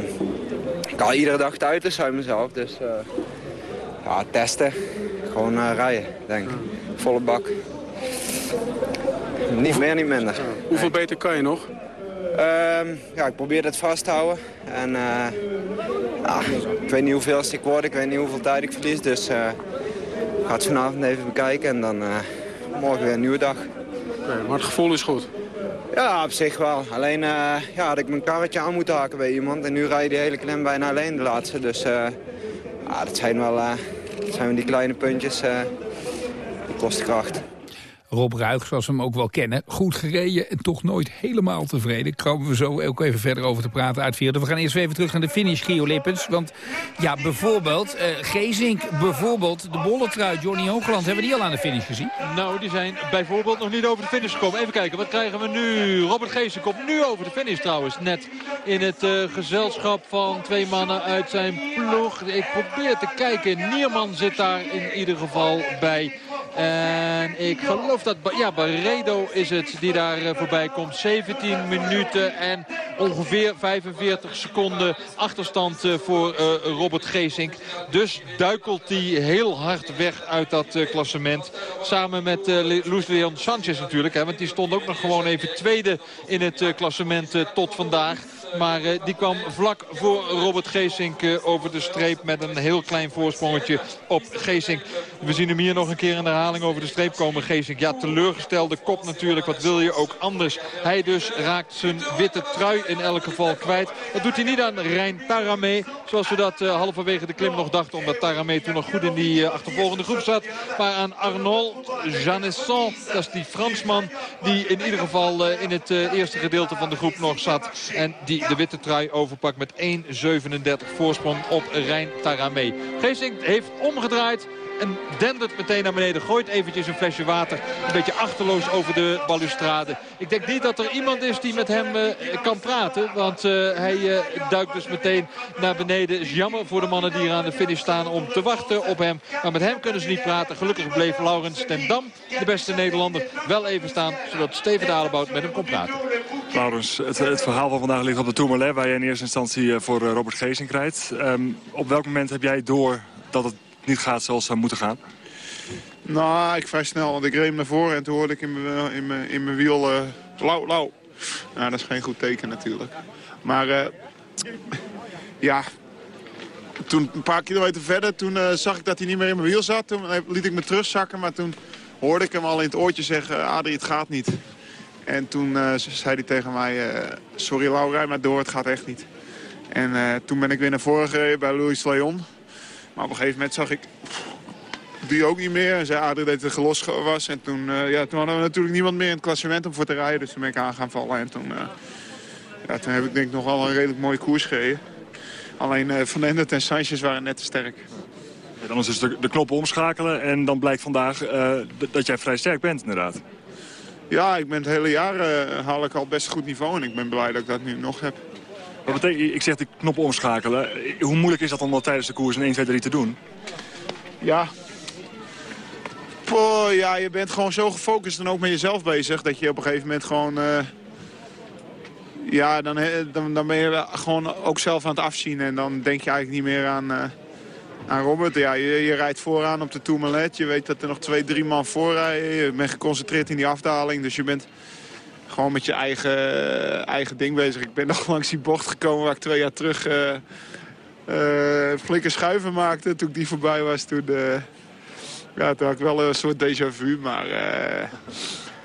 Speaker 19: ik haal iedere dag het uiterste uit mezelf. Dus uh, ja, testen. Gewoon rijden, denk ik. Volle bak. Niet meer, niet minder.
Speaker 18: Hoeveel beter kan je nog?
Speaker 19: Um, ja, ik probeer het vast te houden. En, uh, ja, ik weet niet hoeveel ik word, ik weet niet hoeveel tijd ik verlies. Dus uh, ik ga het vanavond even bekijken en dan uh, morgen weer een nieuwe dag.
Speaker 18: Okay, maar het gevoel is goed?
Speaker 19: Ja, op zich wel. Alleen ja, had ik mijn karretje aan moeten haken bij iemand. En nu rijd je die hele klim bijna alleen de laatste. Dus dat zijn wel, dat zijn die kleine puntjes, die kosten kracht.
Speaker 3: Rob Ruig, zoals we hem ook wel kennen. Goed gereden en toch nooit helemaal tevreden. Komen we zo ook even verder over te praten uitvieren. We gaan eerst even terug naar de finish, Gio Lippens. Want ja, bijvoorbeeld uh, Gezink, bijvoorbeeld de bolletrui, Johnny Hoogland. Hebben die al aan de finish gezien?
Speaker 1: Nou, die zijn bijvoorbeeld nog niet over de finish gekomen. Even kijken, wat krijgen we nu? Robert Gezink komt nu over de finish trouwens. Net in het uh, gezelschap van twee mannen uit zijn ploeg. Ik probeer te kijken. Nierman zit daar in ieder geval bij. En ik geloof dat ja, Barredo is het die daar uh, voorbij komt. 17 minuten en ongeveer 45 seconden achterstand uh, voor uh, Robert Geesink. Dus duikelt hij heel hard weg uit dat klassement. Samen met Luis Leon Sanchez natuurlijk. Hè, want die stond ook nog gewoon even tweede in het klassement tot vandaag. Maar uh, die kwam vlak voor Robert Geesink uh, over de streep met een heel klein voorsprongetje op Geesink. We zien hem hier nog een keer in de herhaling over de streep komen. Geesink, ja, teleurgestelde kop natuurlijk. Wat wil je ook anders? Hij dus raakt zijn witte trui in elk geval kwijt. Dat doet hij niet aan Rijn Taramé. Zoals we dat uh, halverwege de klim nog dachten. Omdat Taramé toen nog goed in die achtervolgende groep zat. Maar aan Arnold Janesson, dat is die Fransman. Die in ieder geval in het eerste gedeelte van de groep nog zat. En die de witte trui overpakt met 1.37 voorsprong op Rijn Taramé. Geesink heeft omgedraaid en dendert meteen naar beneden. Gooit eventjes een flesje water. Een beetje achterloos over de balustrade. Ik denk niet dat er iemand is die met hem uh, kan praten. Want uh, hij uh, duikt dus meteen naar beneden. Is jammer voor de mannen die hier aan de finish staan om te wachten op hem. Maar met hem kunnen ze niet praten. Gelukkig bleef Laurens ten Dam, de beste Nederlander, wel even staan. Zodat Steven Dalebout met hem kon praten.
Speaker 20: Laurens, het, verhaal van vandaag ligt op de Tourmalet... waar je in eerste instantie voor Robert Geesink rijdt. Um, op welk moment heb jij door dat het niet gaat zoals zou moeten gaan?
Speaker 21: Nou, ik vrij snel, want ik reed naar voren en toen hoorde ik in mijn, in mijn, in mijn wiel uh, lauw, lauw. Nou, dat is geen goed teken natuurlijk. Maar uh, ja, toen een paar kilometer verder, toen zag ik dat hij niet meer in mijn wiel zat. Toen liet ik me terugzakken, maar toen hoorde ik hem al in het oortje zeggen, Adrie, het gaat niet. En toen zei hij tegen mij, sorry Lau, rij maar door, het gaat echt niet. En toen ben ik weer naar voren gereden bij Louis Leon. Maar op een gegeven moment zag ik die ook niet meer. En zei Adrie dat het gelos was. En toen, uh, ja, toen hadden we natuurlijk niemand meer in het klassement om voor te rijden. Dus toen ben ik aan gaan vallen. En toen, uh, ja, toen heb ik denk ik nog wel een redelijk mooie koers gereden. Alleen uh, Van Endert en Sanchez waren net te sterk.
Speaker 20: Ja, dan is dus de, de knoppen omschakelen. En dan blijkt vandaag dat jij vrij sterk bent inderdaad.
Speaker 21: Ja, ik ben het hele jaar haal ik al best goed niveau. En ik ben blij dat ik dat nu nog heb.
Speaker 20: Ik zeg de knop omschakelen. Hoe moeilijk is dat om dat tijdens de koers in 1, 2, 3 te doen?
Speaker 21: Ja. Poh, ja, je bent gewoon zo gefocust en ook met jezelf bezig... dat je op een gegeven moment gewoon... Uh, ja, dan, dan, dan ben je gewoon ook zelf aan het afzien. En dan denk je eigenlijk niet meer aan, uh, aan Robert. Ja, je, je rijdt vooraan op de Tourmalet. Je weet dat er nog twee, drie man voor rijden. Je bent geconcentreerd in die afdaling. Dus je bent gewoon met je eigen, eigen ding bezig. Ik ben nog langs die bocht gekomen waar ik twee jaar terug uh, uh, flinke schuiven maakte. Toen ik die voorbij was, toen, ja, toen had ik wel een soort déjà vu. Maar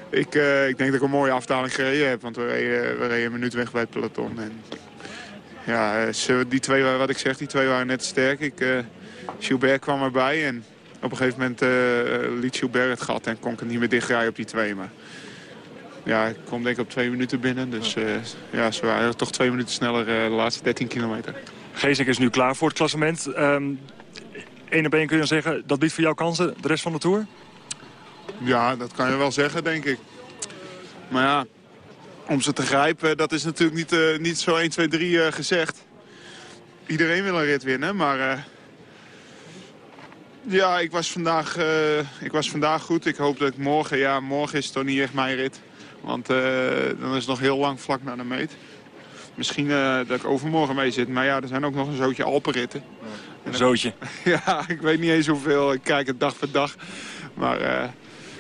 Speaker 21: ik, ik denk dat ik een mooie afdaling gereden heb. Want we reden, we reden een minuut weg bij het peloton. En, ja, die twee, wat ik zeg, die twee waren net sterk. Ik, Gilbert kwam erbij en op een gegeven moment liet Gilbert het gat en kon ik het niet meer dichtrijden op die twee. Maar ja, ik kom denk ik op twee minuten binnen. Dus uh, ja, ze waren toch twee minuten sneller uh, de laatste 13 kilometer.
Speaker 20: Geesink is nu klaar voor het klassement. Um, Eén op één kun je dan zeggen, dat biedt voor jou kansen de rest van de Tour?
Speaker 21: Ja, dat kan je wel zeggen, denk ik. Maar ja, om ze te grijpen, dat is natuurlijk niet, uh, niet zo 1, 2, 3 gezegd. Iedereen wil een rit winnen, maar... ja, ik was, vandaag, ik was vandaag goed. Ik hoop dat ik morgen... Ja, morgen is het toch niet echt mijn rit. Want uh, dan is het nog heel lang vlak naar de meet. Misschien uh, dat ik overmorgen mee zit. Maar ja, er zijn ook nog een zootje Alpenritten.
Speaker 20: Een zootje?
Speaker 21: ja, ik weet niet eens hoeveel. Ik kijk het dag voor dag. Maar uh,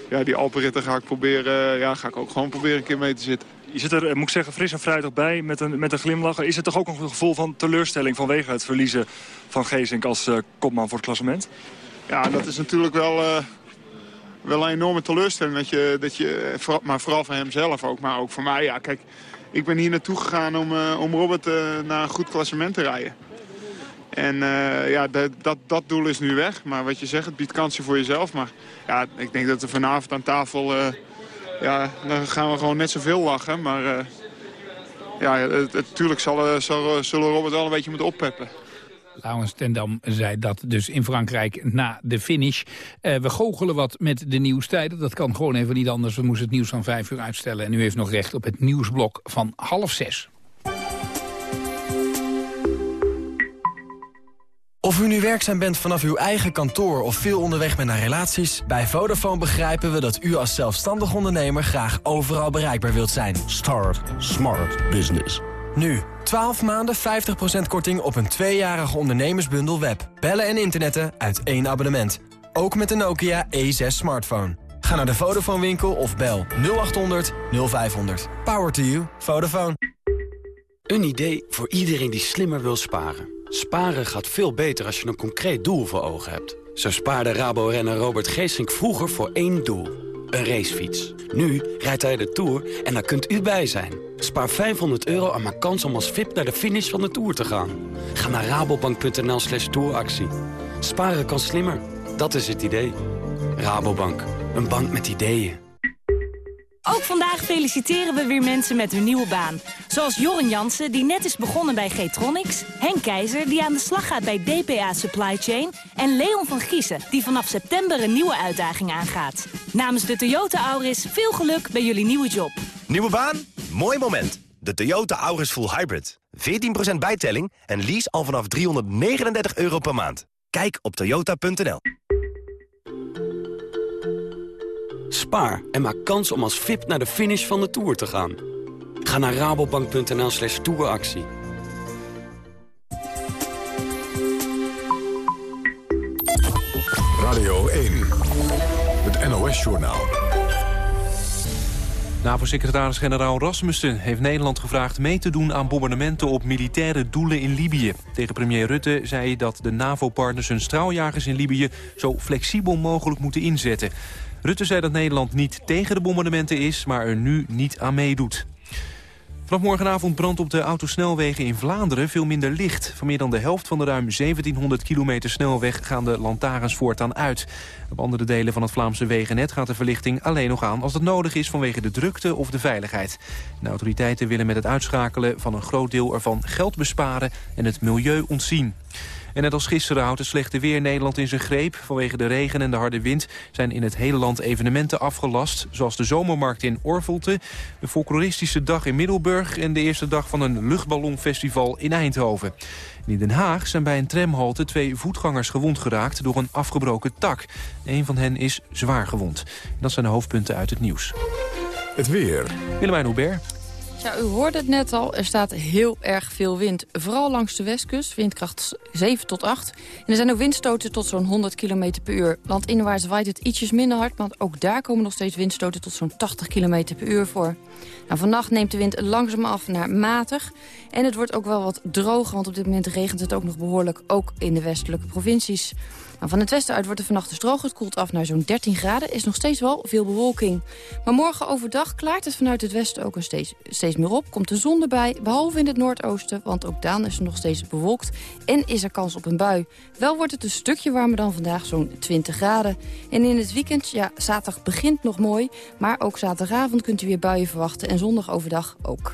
Speaker 21: ja, die Alpenritten ga ik proberen. ja, ga ik ook gewoon proberen een keer mee te zitten.
Speaker 20: Je zit er, moet ik zeggen, fris en fruitig bij met een, met een glimlach. Is het toch ook nog een gevoel van teleurstelling vanwege het verliezen van Geesink als kopman voor het klassement?
Speaker 21: Ja, dat is natuurlijk wel wel een enorme teleurstelling. Dat je, dat je, maar vooral van hemzelf ook, maar ook voor mij. Ja, kijk, ik ben hier naartoe gegaan om, uh, om Robert uh, naar een goed klassement te rijden. En ja, dat, dat, dat doel is nu weg. Maar wat je zegt, het biedt kansen voor jezelf. Maar ja, ik denk dat we vanavond aan tafel... ja, dan gaan we gewoon net zoveel lachen. Maar ja, natuurlijk zal, zullen Robert wel een beetje moeten oppeppen.
Speaker 3: Laurens Tendam zei dat dus in Frankrijk na de finish. Uh, we goochelen wat met de nieuwstijden. Dat kan gewoon even niet anders. We moesten het nieuws van vijf uur uitstellen. En u heeft nog recht op het nieuwsblok van half zes.
Speaker 22: Of u nu werkzaam bent vanaf uw eigen kantoor of veel onderweg bent naar relaties... bij Vodafone begrijpen we dat u als zelfstandig ondernemer graag overal bereikbaar wilt zijn.
Speaker 23: Start Smart Business.
Speaker 22: Nu, 12 maanden 50% korting op een tweejarige ondernemersbundel web. Bellen en internetten uit één abonnement. Ook met de Nokia E6 smartphone. Ga naar de Vodafone winkel of bel 0800 0500. Power to you. Vodafone.
Speaker 24: Een idee voor iedereen die slimmer wil sparen. Sparen gaat veel beter als je een concreet doel voor ogen hebt. Zo spaarde Rabo-renner Robert Geesink vroeger voor één doel. Een racefiets. Nu rijdt hij de Tour en daar kunt u bij zijn. Spaar 500 euro en maak kans om als VIP naar de finish van de Tour te gaan. Ga naar rabobank.nl slash touractie. Sparen kan slimmer. Dat is het idee. Rabobank. Een bank met ideeën.
Speaker 25: Ook vandaag feliciteren we weer mensen met hun nieuwe baan. Zoals Joren Jansen, die net is begonnen bij Getronics... Henk Keizer, die aan de slag gaat bij DPA Supply Chain... en Leon van Giezen, die vanaf september een nieuwe uitdaging aangaat. Namens de Toyota Auris veel geluk bij jullie nieuwe job.
Speaker 26: Nieuwe baan? Mooi moment. De Toyota Auris Full Hybrid. 14% bijtelling en lease al vanaf 339 euro per maand. Kijk op toyota.nl.
Speaker 24: Spaar en maak kans om als VIP naar de finish van de Tour te gaan. Ga naar rabobank.nl slash touractie.
Speaker 4: Radio 1, het NOS-journaal.
Speaker 10: NAVO-secretaris-generaal Rasmussen heeft Nederland gevraagd mee te doen aan bombardementen op militaire doelen in Libië. Tegen premier Rutte zei hij dat de NAVO-partners hun straaljagers in Libië zo flexibel mogelijk moeten inzetten. Rutte zei dat Nederland niet tegen de bombardementen is, maar er nu niet aan meedoet. Vanaf morgenavond brandt op de autosnelwegen in Vlaanderen veel minder licht. Van meer dan de helft van de ruim 1700 kilometer snelweg gaan de lantaarns voortaan uit. Op andere delen van het Vlaamse wegennet gaat de verlichting alleen nog aan... als dat nodig is vanwege de drukte of de veiligheid. De autoriteiten willen met het uitschakelen van een groot deel ervan geld besparen... en het milieu ontzien. En net als gisteren houdt het slechte weer Nederland in zijn greep. Vanwege de regen en de harde wind zijn in het hele land evenementen afgelast. Zoals de zomermarkt in Orvelte, de folkloristische dag in Middelburg... en de eerste dag van een luchtballonfestival in Eindhoven. in Den Haag zijn bij een tramhalte twee voetgangers gewond geraakt... door een afgebroken tak. Een van hen is zwaar gewond. dat zijn de hoofdpunten uit het nieuws.
Speaker 4: Het weer.
Speaker 10: Willemijn Hubert.
Speaker 27: Ja, u hoorde het net al, er staat heel erg veel wind. Vooral langs de westkust, windkracht 7 tot 8. En er zijn ook windstoten tot zo'n 100 km per uur. Landinwaarts waait het ietsjes minder hard... want ook daar komen nog steeds windstoten tot zo'n 80 km per uur voor. Nou, vannacht neemt de wind langzaam af naar matig. En het wordt ook wel wat droger, want op dit moment regent het ook nog behoorlijk... ook in de westelijke provincies. Nou, van het westen uit wordt het vannacht droog. Het koelt af naar zo'n 13 graden. Is nog steeds wel veel bewolking. Maar morgen overdag klaart het vanuit het westen ook een steeds, steeds meer op. Komt de zon erbij, behalve in het noordoosten. Want ook dan is het nog steeds bewolkt. En is er kans op een bui. Wel wordt het een stukje warmer dan vandaag, zo'n 20 graden. En in het weekend, ja, zaterdag begint nog mooi. Maar ook zaterdagavond kunt u weer buien verwachten. En zondag overdag ook.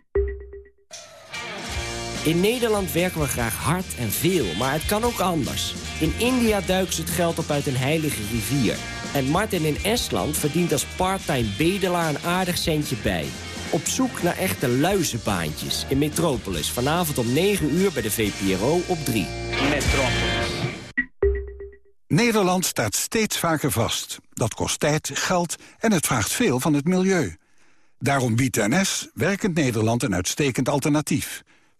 Speaker 28: In Nederland werken we graag hard en veel, maar het kan ook anders. In India duiken ze het geld op uit een heilige rivier. En Martin in Estland verdient als parttime bedelaar een aardig centje bij. Op zoek naar echte luizenbaantjes in Metropolis. Vanavond om 9 uur bij de VPRO op 3. Metropolis.
Speaker 29: Nederland staat steeds vaker vast. Dat kost tijd, geld en het vraagt veel van het milieu. Daarom biedt NS Werkend Nederland een uitstekend alternatief.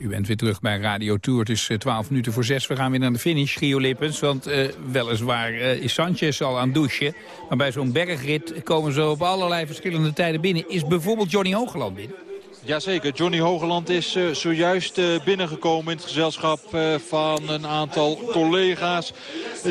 Speaker 3: U bent weer terug bij Radio Tour. Het is 12 minuten voor 6. We gaan weer naar de finish, Gio Lippens. Want uh, weliswaar uh, is Sanchez al aan het douchen. Maar bij zo'n bergrit komen ze op allerlei verschillende tijden binnen. Is bijvoorbeeld Johnny Hogeland binnen?
Speaker 1: Jazeker, Johnny Hogeland is uh, zojuist uh, binnengekomen in het gezelschap uh, van een aantal collega's.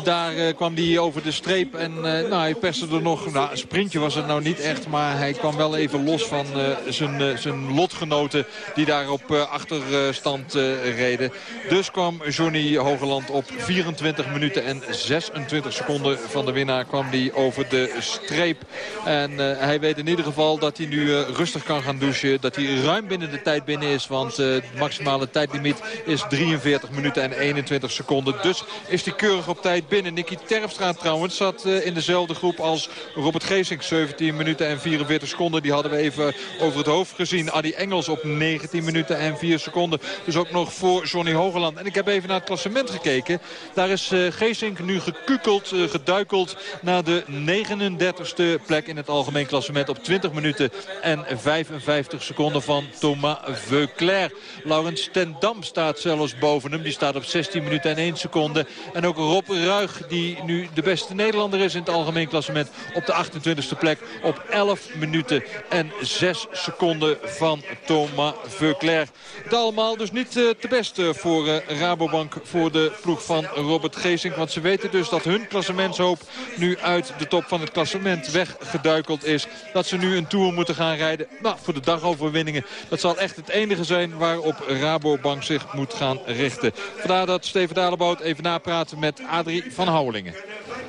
Speaker 1: daar kwam hij over de streep en nou, hij perste er nog, nou, een sprintje was het nou niet echt, maar hij kwam wel even los van zijn, zijn lotgenoten die daar op achterstand reden. Dus kwam Johnny Hogeland op 24 minuten en 26 seconden van de winnaar kwam hij over de streep. En hij weet in ieder geval dat hij nu rustig kan gaan douchen, dat hij ruim binnen de tijd binnen is. Want uh, het maximale tijdlimiet is 43 minuten en 21 seconden. Dus is hij keurig op tijd binnen. Nicky Terpstra trouwens zat uh, in dezelfde groep als Robert Geesink. 17 minuten en 44 seconden. Die hadden we even over het hoofd gezien. Adi Engels op 19 minuten en 4 seconden. Dus ook nog voor Johnny Hogeland. En ik heb even naar het klassement gekeken. Daar is uh, Geesink nu gekukeld, geduikeld naar de 39ste plek in het algemeen klassement. Op 20 minuten en 55 seconden van Thomas Veuclair. Laurens ten Dam staat zelfs boven hem. Die staat op 16 minuten en 1 seconde. En ook Rob Ruig, die nu de beste Nederlander is in het algemeen klassement... op de 28e plek op 11 minuten en 6 seconden van Thomas Veuclair. Het allemaal dus niet uh, te best voor uh, Rabobank, voor de ploeg van Robert Geesink. Want ze weten dus dat hun klassementshoop nu uit de top van het klassement weggeduikeld is. Dat ze nu een Tour moeten gaan rijden nou, voor de dagoverwinningen dat zal echt het enige zijn waarop Rabobank zich moet gaan richten. Vandaar dat Steven Dalebout even napraten met Adrie van Houwelingen.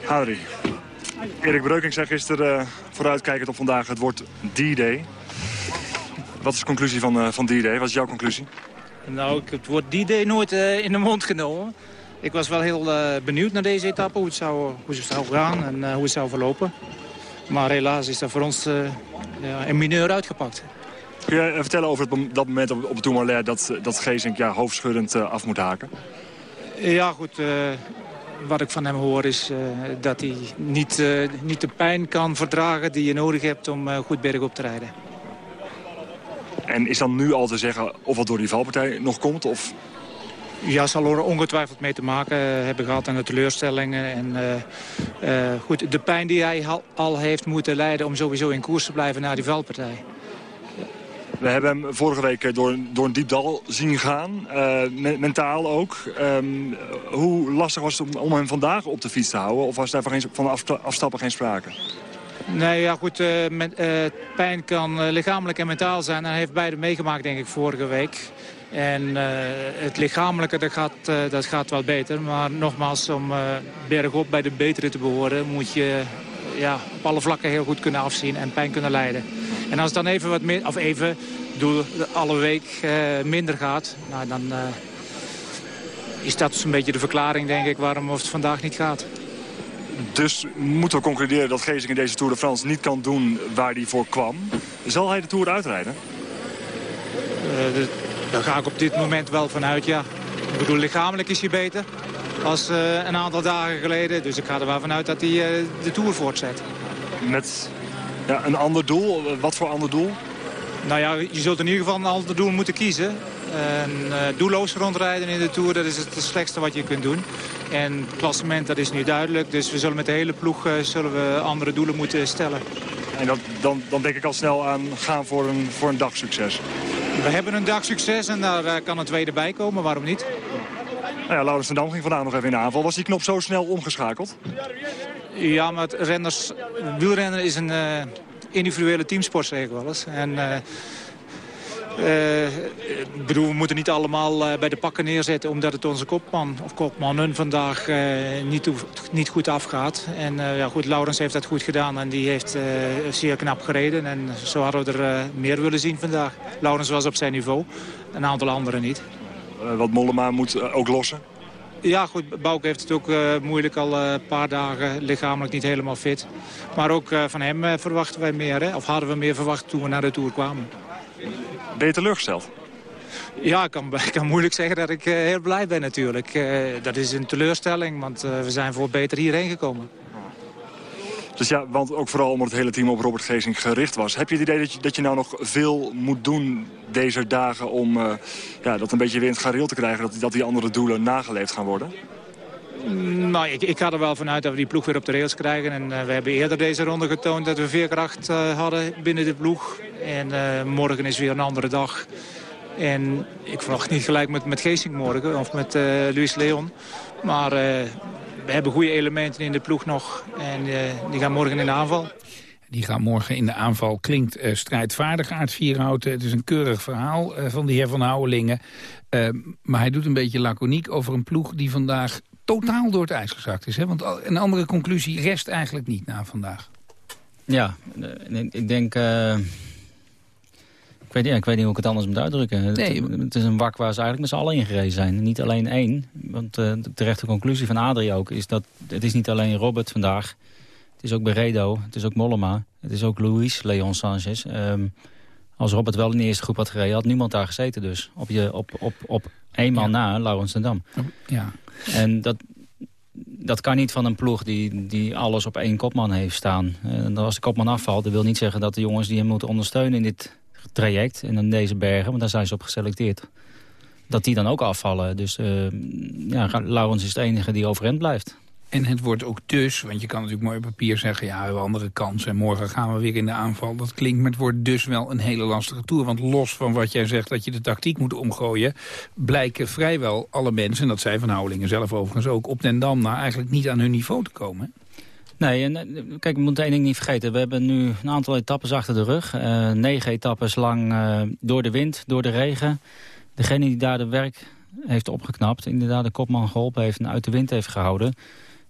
Speaker 20: Adrie, Erik Breuking zei gisteren uh, vooruitkijkend op vandaag, het wordt D-Day. Wat is de conclusie van, uh, van D-Day? Wat is jouw conclusie?
Speaker 30: Nou, het wordt D-Day nooit uh, in de mond genomen. Ik was wel heel benieuwd naar deze etappe, hoe het zou, hoe het zou gaan en hoe het zou verlopen. Maar helaas is dat voor ons ja, een mineur uitgepakt.
Speaker 20: Kun je vertellen over het, dat moment op, op het Tourmalet dat, dat Geesink ja, hoofdschuddend uh, af moet haken?
Speaker 30: Ja, goed. Uh, wat ik van hem hoor is uh, dat hij niet, niet de pijn kan verdragen die je nodig hebt om goed bergop te rijden.
Speaker 20: En is dan nu al te zeggen of het door die valpartij nog komt? Of...
Speaker 30: Ja, zal er ongetwijfeld mee te maken hebben gehad aan de teleurstellingen. En, goed, de pijn die hij al heeft moeten leiden om sowieso in koers te blijven na die valpartij.
Speaker 20: We hebben hem vorige week door, door een diep dal zien gaan. Uh, mentaal ook. Um, hoe lastig was het om, hem vandaag op de fiets te houden? Of was daar van, geen, afstappen geen sprake?
Speaker 30: Nee, ja goed, uh, met, pijn kan lichamelijk en mentaal zijn. Hij heeft beide meegemaakt, denk ik, vorige week. En het lichamelijke, dat gaat, dat gaat wel beter. Maar nogmaals, om bergop bij de betere te behoren... moet je ja, op alle vlakken heel goed kunnen afzien en pijn kunnen leiden. En als het dan even wat meer, of even, doe alle week uh, minder gaat, nou, dan uh, is dat een beetje de verklaring, denk ik, waarom het vandaag niet gaat.
Speaker 20: Dus moeten we concluderen dat Geesink in deze Tour de France niet kan doen waar hij voor kwam. Zal hij de Tour uitrijden?
Speaker 30: Uh, daar ga ik op dit moment wel vanuit, ja. Ik bedoel, lichamelijk is hij beter als een aantal dagen geleden. Dus ik ga er wel vanuit dat hij de Tour voortzet.
Speaker 20: Met ja, een ander doel? Wat voor ander doel?
Speaker 30: Nou ja, je zult in ieder geval een ander doel moeten kiezen. En, uh, doelloos rondrijden in de Tour, dat is het slechtste wat je kunt doen. En het klassement, dat is nu duidelijk. Dus we zullen met de hele ploeg zullen we andere doelen moeten stellen.
Speaker 20: En dat, dan, dan denk ik al snel aan gaan voor een, voor een dagsucces.
Speaker 30: We hebben een dagsucces en daar kan een tweede bij komen. Waarom niet?
Speaker 20: Nou ja, Laurens van Dam ging vandaag nog even in de aanval. Was die knop zo snel omgeschakeld?
Speaker 30: Ja, maar renners, wielrennen is een uh, individuele teamsport, zeg ik wel eens. En, uh, ik bedoel, we moeten niet allemaal bij de pakken neerzetten... omdat het onze kopman of kopmannen vandaag niet, niet goed afgaat. En ja, goed, Laurens heeft dat goed gedaan en die heeft zeer knap gereden. En zo hadden we er meer willen zien vandaag. Laurens was op zijn niveau, een aantal anderen niet.
Speaker 20: Wat Mollema moet ook lossen?
Speaker 30: Ja, goed, Bouke heeft het ook uh, moeilijk al een paar dagen. Lichamelijk niet helemaal fit. Maar ook uh, van hem verwachten wij meer. Hè? Of hadden we meer verwacht toen we naar de Tour kwamen.
Speaker 20: Je teleurgesteld?
Speaker 30: Ja, ik kan, ik kan moeilijk zeggen dat ik heel blij ben natuurlijk. dat is een teleurstelling, want we zijn voor beter hierheen gekomen.
Speaker 20: Dus ja, want ook vooral omdat het hele team op Robert Geesink gericht was. Heb je het idee dat je, dat je nou nog veel moet doen deze dagen... om uh, ja, dat een beetje weer in het gareel te krijgen... dat, dat die andere doelen nageleefd gaan worden?
Speaker 30: Nou, ik, ik ga er wel vanuit dat we die ploeg weer op de rails krijgen. En uh, we hebben eerder deze ronde getoond dat we veerkracht uh, hadden binnen de ploeg. En morgen is weer een andere dag. En ik verwacht niet gelijk met, met Geesink morgen of met Luis Leon. Maar we hebben goede elementen in de ploeg nog. En uh, die gaan morgen in de aanval.
Speaker 3: Die gaan morgen in de aanval. Klinkt uh, strijdvaardig, Aard Vierhouten. Het is een keurig verhaal uh, van de heer Van Houwelingen. maar hij doet een beetje laconiek over een ploeg die vandaag totaal door het ijs gezakt is. Hè? Want een andere conclusie rest eigenlijk niet na vandaag.
Speaker 17: Ja, ik denk... Ik weet, niet, ik weet niet hoe ik het anders moet uitdrukken. Nee. Het, het, is een wak waar ze eigenlijk met z'n allen in gereden zijn. Niet alleen één. Want uh, de terechte conclusie van Adrie ook is dat het is niet alleen Robert vandaag. Het is ook Beredo, het is ook Mollema, het is ook Luis, Leon Sanchez. Um, als Robert wel in de eerste groep had gereden, had niemand daar gezeten dus. Op, je, op, op, op eenmaal ja. na Laurens de Dam.
Speaker 3: Ja.
Speaker 17: En dat, dat kan niet van een ploeg die, die alles op één kopman heeft staan. En als de kopman afvalt, dat wil niet zeggen dat de jongens die hem moeten ondersteunen in dit traject en in deze bergen, want daar zijn ze op geselecteerd. Dat die dan ook afvallen. Dus uh, ja, Laurens is de enige die overeind blijft.
Speaker 3: En het wordt ook dus, want je kan natuurlijk mooi op papier zeggen... ja, we hebben andere kansen en morgen gaan we weer in de aanval. Dat klinkt, maar het wordt dus wel een hele lastige tour. Want los van wat jij zegt dat je de tactiek moet omgooien... blijken vrijwel alle mensen, en dat zei Van Houwelingen zelf overigens ook... op den Dam nou eigenlijk niet aan hun niveau te komen.
Speaker 17: Nee, en, eh, kijk, we moeten één ding niet vergeten. We hebben nu een aantal etappes achter de rug. Uh, negen etappes lang uh, door de wind, door de regen. Degene die daar de werk heeft opgeknapt, inderdaad de kopman geholpen heeft en uit de wind heeft gehouden...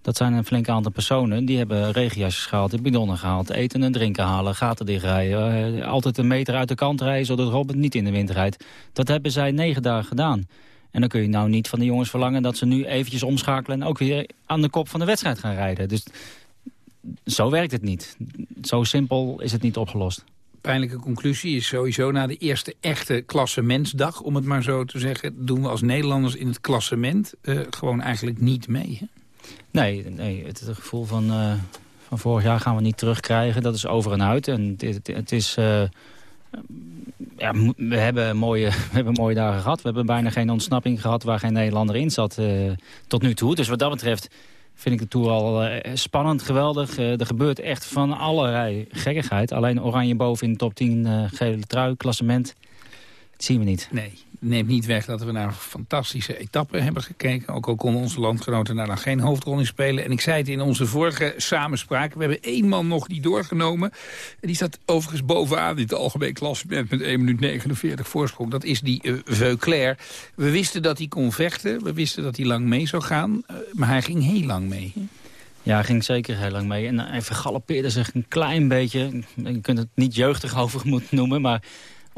Speaker 17: dat zijn een flink aantal personen. Die hebben regenjasjes gehaald, bidonnen gehaald, eten en drinken halen, gaten dichtrijden. Altijd een meter uit de kant rijden, zodat Robert niet in de wind rijdt. Dat hebben zij negen dagen gedaan. En dan kun je nou niet van de jongens verlangen dat ze nu eventjes omschakelen... en ook weer aan de kop van de wedstrijd gaan rijden. Dus zo werkt het niet. Zo simpel is het niet opgelost.
Speaker 3: Pijnlijke conclusie is sowieso na de eerste echte klassementsdag... om het maar zo te zeggen, doen we als Nederlanders in het klassement... Uh, gewoon eigenlijk niet mee. Hè?
Speaker 17: Nee, nee, het, het gevoel van, uh, van vorig jaar gaan we niet terugkrijgen. Dat is over en uit. En het, het, het is... Uh, ja, we hebben, mooie, we hebben mooie dagen gehad. We hebben bijna geen ontsnapping gehad waar geen Nederlander in zat tot nu toe. Dus wat dat betreft vind ik de Tour al uh, spannend, geweldig. Uh, er gebeurt echt van allerlei gekkigheid. Alleen oranje boven in de top 10, uh, eh, gele trui, klassement. Dat zien we niet.
Speaker 3: Nee, neemt niet weg dat we naar fantastische etappen hebben gekeken. Ook al konden onze landgenoten daar dan geen hoofdrol in spelen. En ik zei het in onze vorige samenspraak. We hebben één man nog die doorgenomen. En die staat overigens bovenaan in het algemeen klassement met 1 minuut 49 voorsprong. Dat is die uh, Veuclair. We wisten dat hij kon vechten. We wisten dat hij lang mee zou gaan. Uh, maar hij ging heel lang mee.
Speaker 17: Ja, hij ging zeker heel lang mee. En hij vergalopeerde zich een klein beetje. Je kunt het niet jeugdig over moeten noemen, maar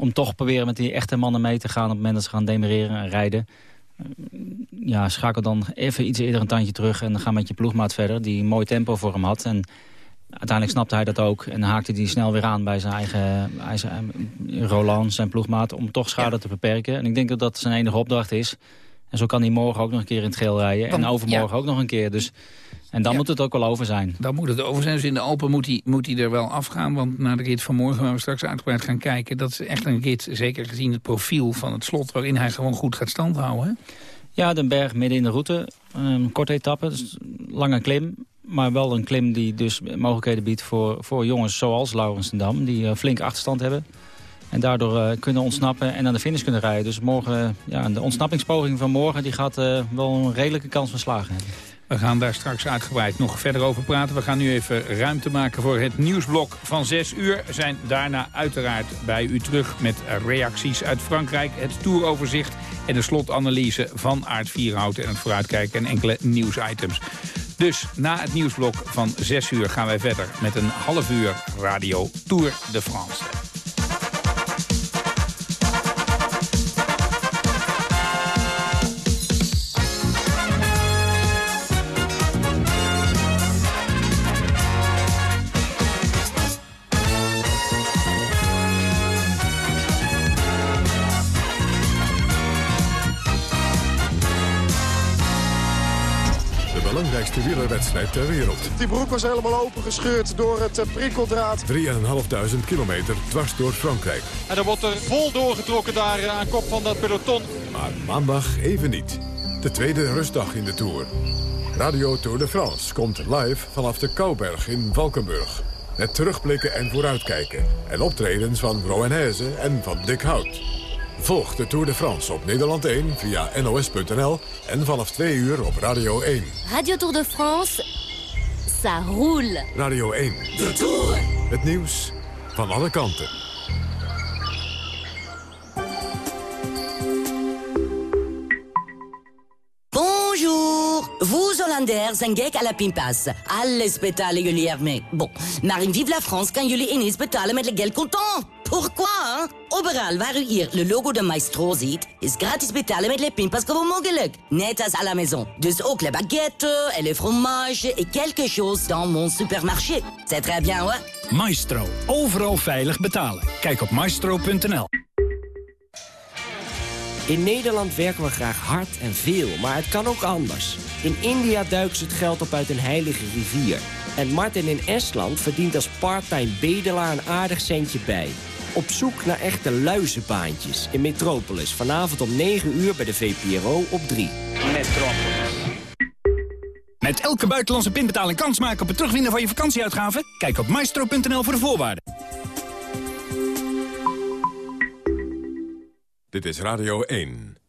Speaker 17: om toch proberen met die echte mannen mee te gaan... op het moment dat ze gaan demereren en rijden. Ja, schakel dan even iets eerder een tandje terug... en dan ga met je ploegmaat verder, die een mooi tempo voor hem had. En uiteindelijk snapte hij dat ook en haakte hij snel weer aan... bij zijn eigen, eigen Roland, zijn ploegmaat, om toch schade te beperken. En ik denk dat dat zijn enige opdracht is... En zo kan hij morgen ook nog een keer in het geel rijden. en overmorgen ook nog een keer. Dus, en dan moet het ook wel over zijn.
Speaker 3: Dan moet het over zijn. Dus in de Alpen moet hij, moet hij er wel afgaan. Want na de rit van morgen, waar we straks uitgebreid gaan kijken... dat is echt een rit, zeker gezien het profiel van het slot... waarin hij gewoon goed gaat standhouden.
Speaker 17: Ja, Den Berg midden in de route. Een korte etappe, dus lange klim. Maar wel een klim die dus mogelijkheden biedt voor, voor jongens zoals Laurens Dam... die uh, flink achterstand hebben. En daardoor uh, kunnen ontsnappen en aan de finish kunnen rijden. Dus morgen, ja, de ontsnappingspoging van morgen die gaat uh, wel een redelijke kans van slagen hebben.
Speaker 3: We gaan daar straks uitgebreid nog verder over praten. We gaan nu even ruimte maken voor het nieuwsblok van 6 uur. We zijn daarna uiteraard bij u terug met reacties uit Frankrijk... het toeroverzicht en de slotanalyse van Aard Vierhout... en het vooruitkijken en enkele nieuwsitems. Dus na het nieuwsblok van 6 uur gaan wij verder met een half uur radio Tour de France.
Speaker 4: Belangrijkste wielerwedstrijd ter wereld.
Speaker 31: Die broek was helemaal opengescheurd door het uh, prikkeldraad.
Speaker 4: 3.500 kilometer dwars door Frankrijk.
Speaker 1: En er wordt er vol doorgetrokken daar eh, aan kop van dat peloton.
Speaker 4: Maar maandag even niet. De tweede rustdag in de Tour. Radio Tour de France komt live vanaf de Kouberg in Valkenburg. Met terugblikken en vooruitkijken. En optredens van Roanese en van Dick Hout. Volg de Tour de France op Nederland 1 via nos.nl en vanaf 2 uur op Radio 1.
Speaker 32: Radio Tour de France, ça roule.
Speaker 4: Radio 1.
Speaker 32: De Tour.
Speaker 4: Het nieuws van alle kanten.
Speaker 33: Bonjour! Vous, Hollanders, zijn gek à la pinpas. Alles betalen jullie ermee. Bon, maar in Vive la France kan jullie ineens betalen met le geld contant. Pourquoi? Hein? Overal waar u hier le logo de Maestro ziet, is gratis betalen met le pinpas gewoon mogelijk. Net als à la maison. Dus ook le baguette, et le fromage et quelque chose dans mon supermarché. C'est très bien, hoor.
Speaker 34: Maestro. Overal veilig betalen. Kijk op maestro.nl.
Speaker 28: In Nederland werken we graag hard en veel, maar het kan ook anders. In India duiken ze het geld op uit een heilige rivier. En Martin in Estland verdient als parttime bedelaar een aardig centje bij. Op zoek naar echte luizenbaantjes in Metropolis. Vanavond om 9 uur bij de VPRO op 3.
Speaker 34: Metropolis. Met elke buitenlandse pinbetaling kans maken op het terugwinnen van je vakantieuitgaven? Kijk op maestro.nl voor de voorwaarden.
Speaker 4: Dit is Radio 1.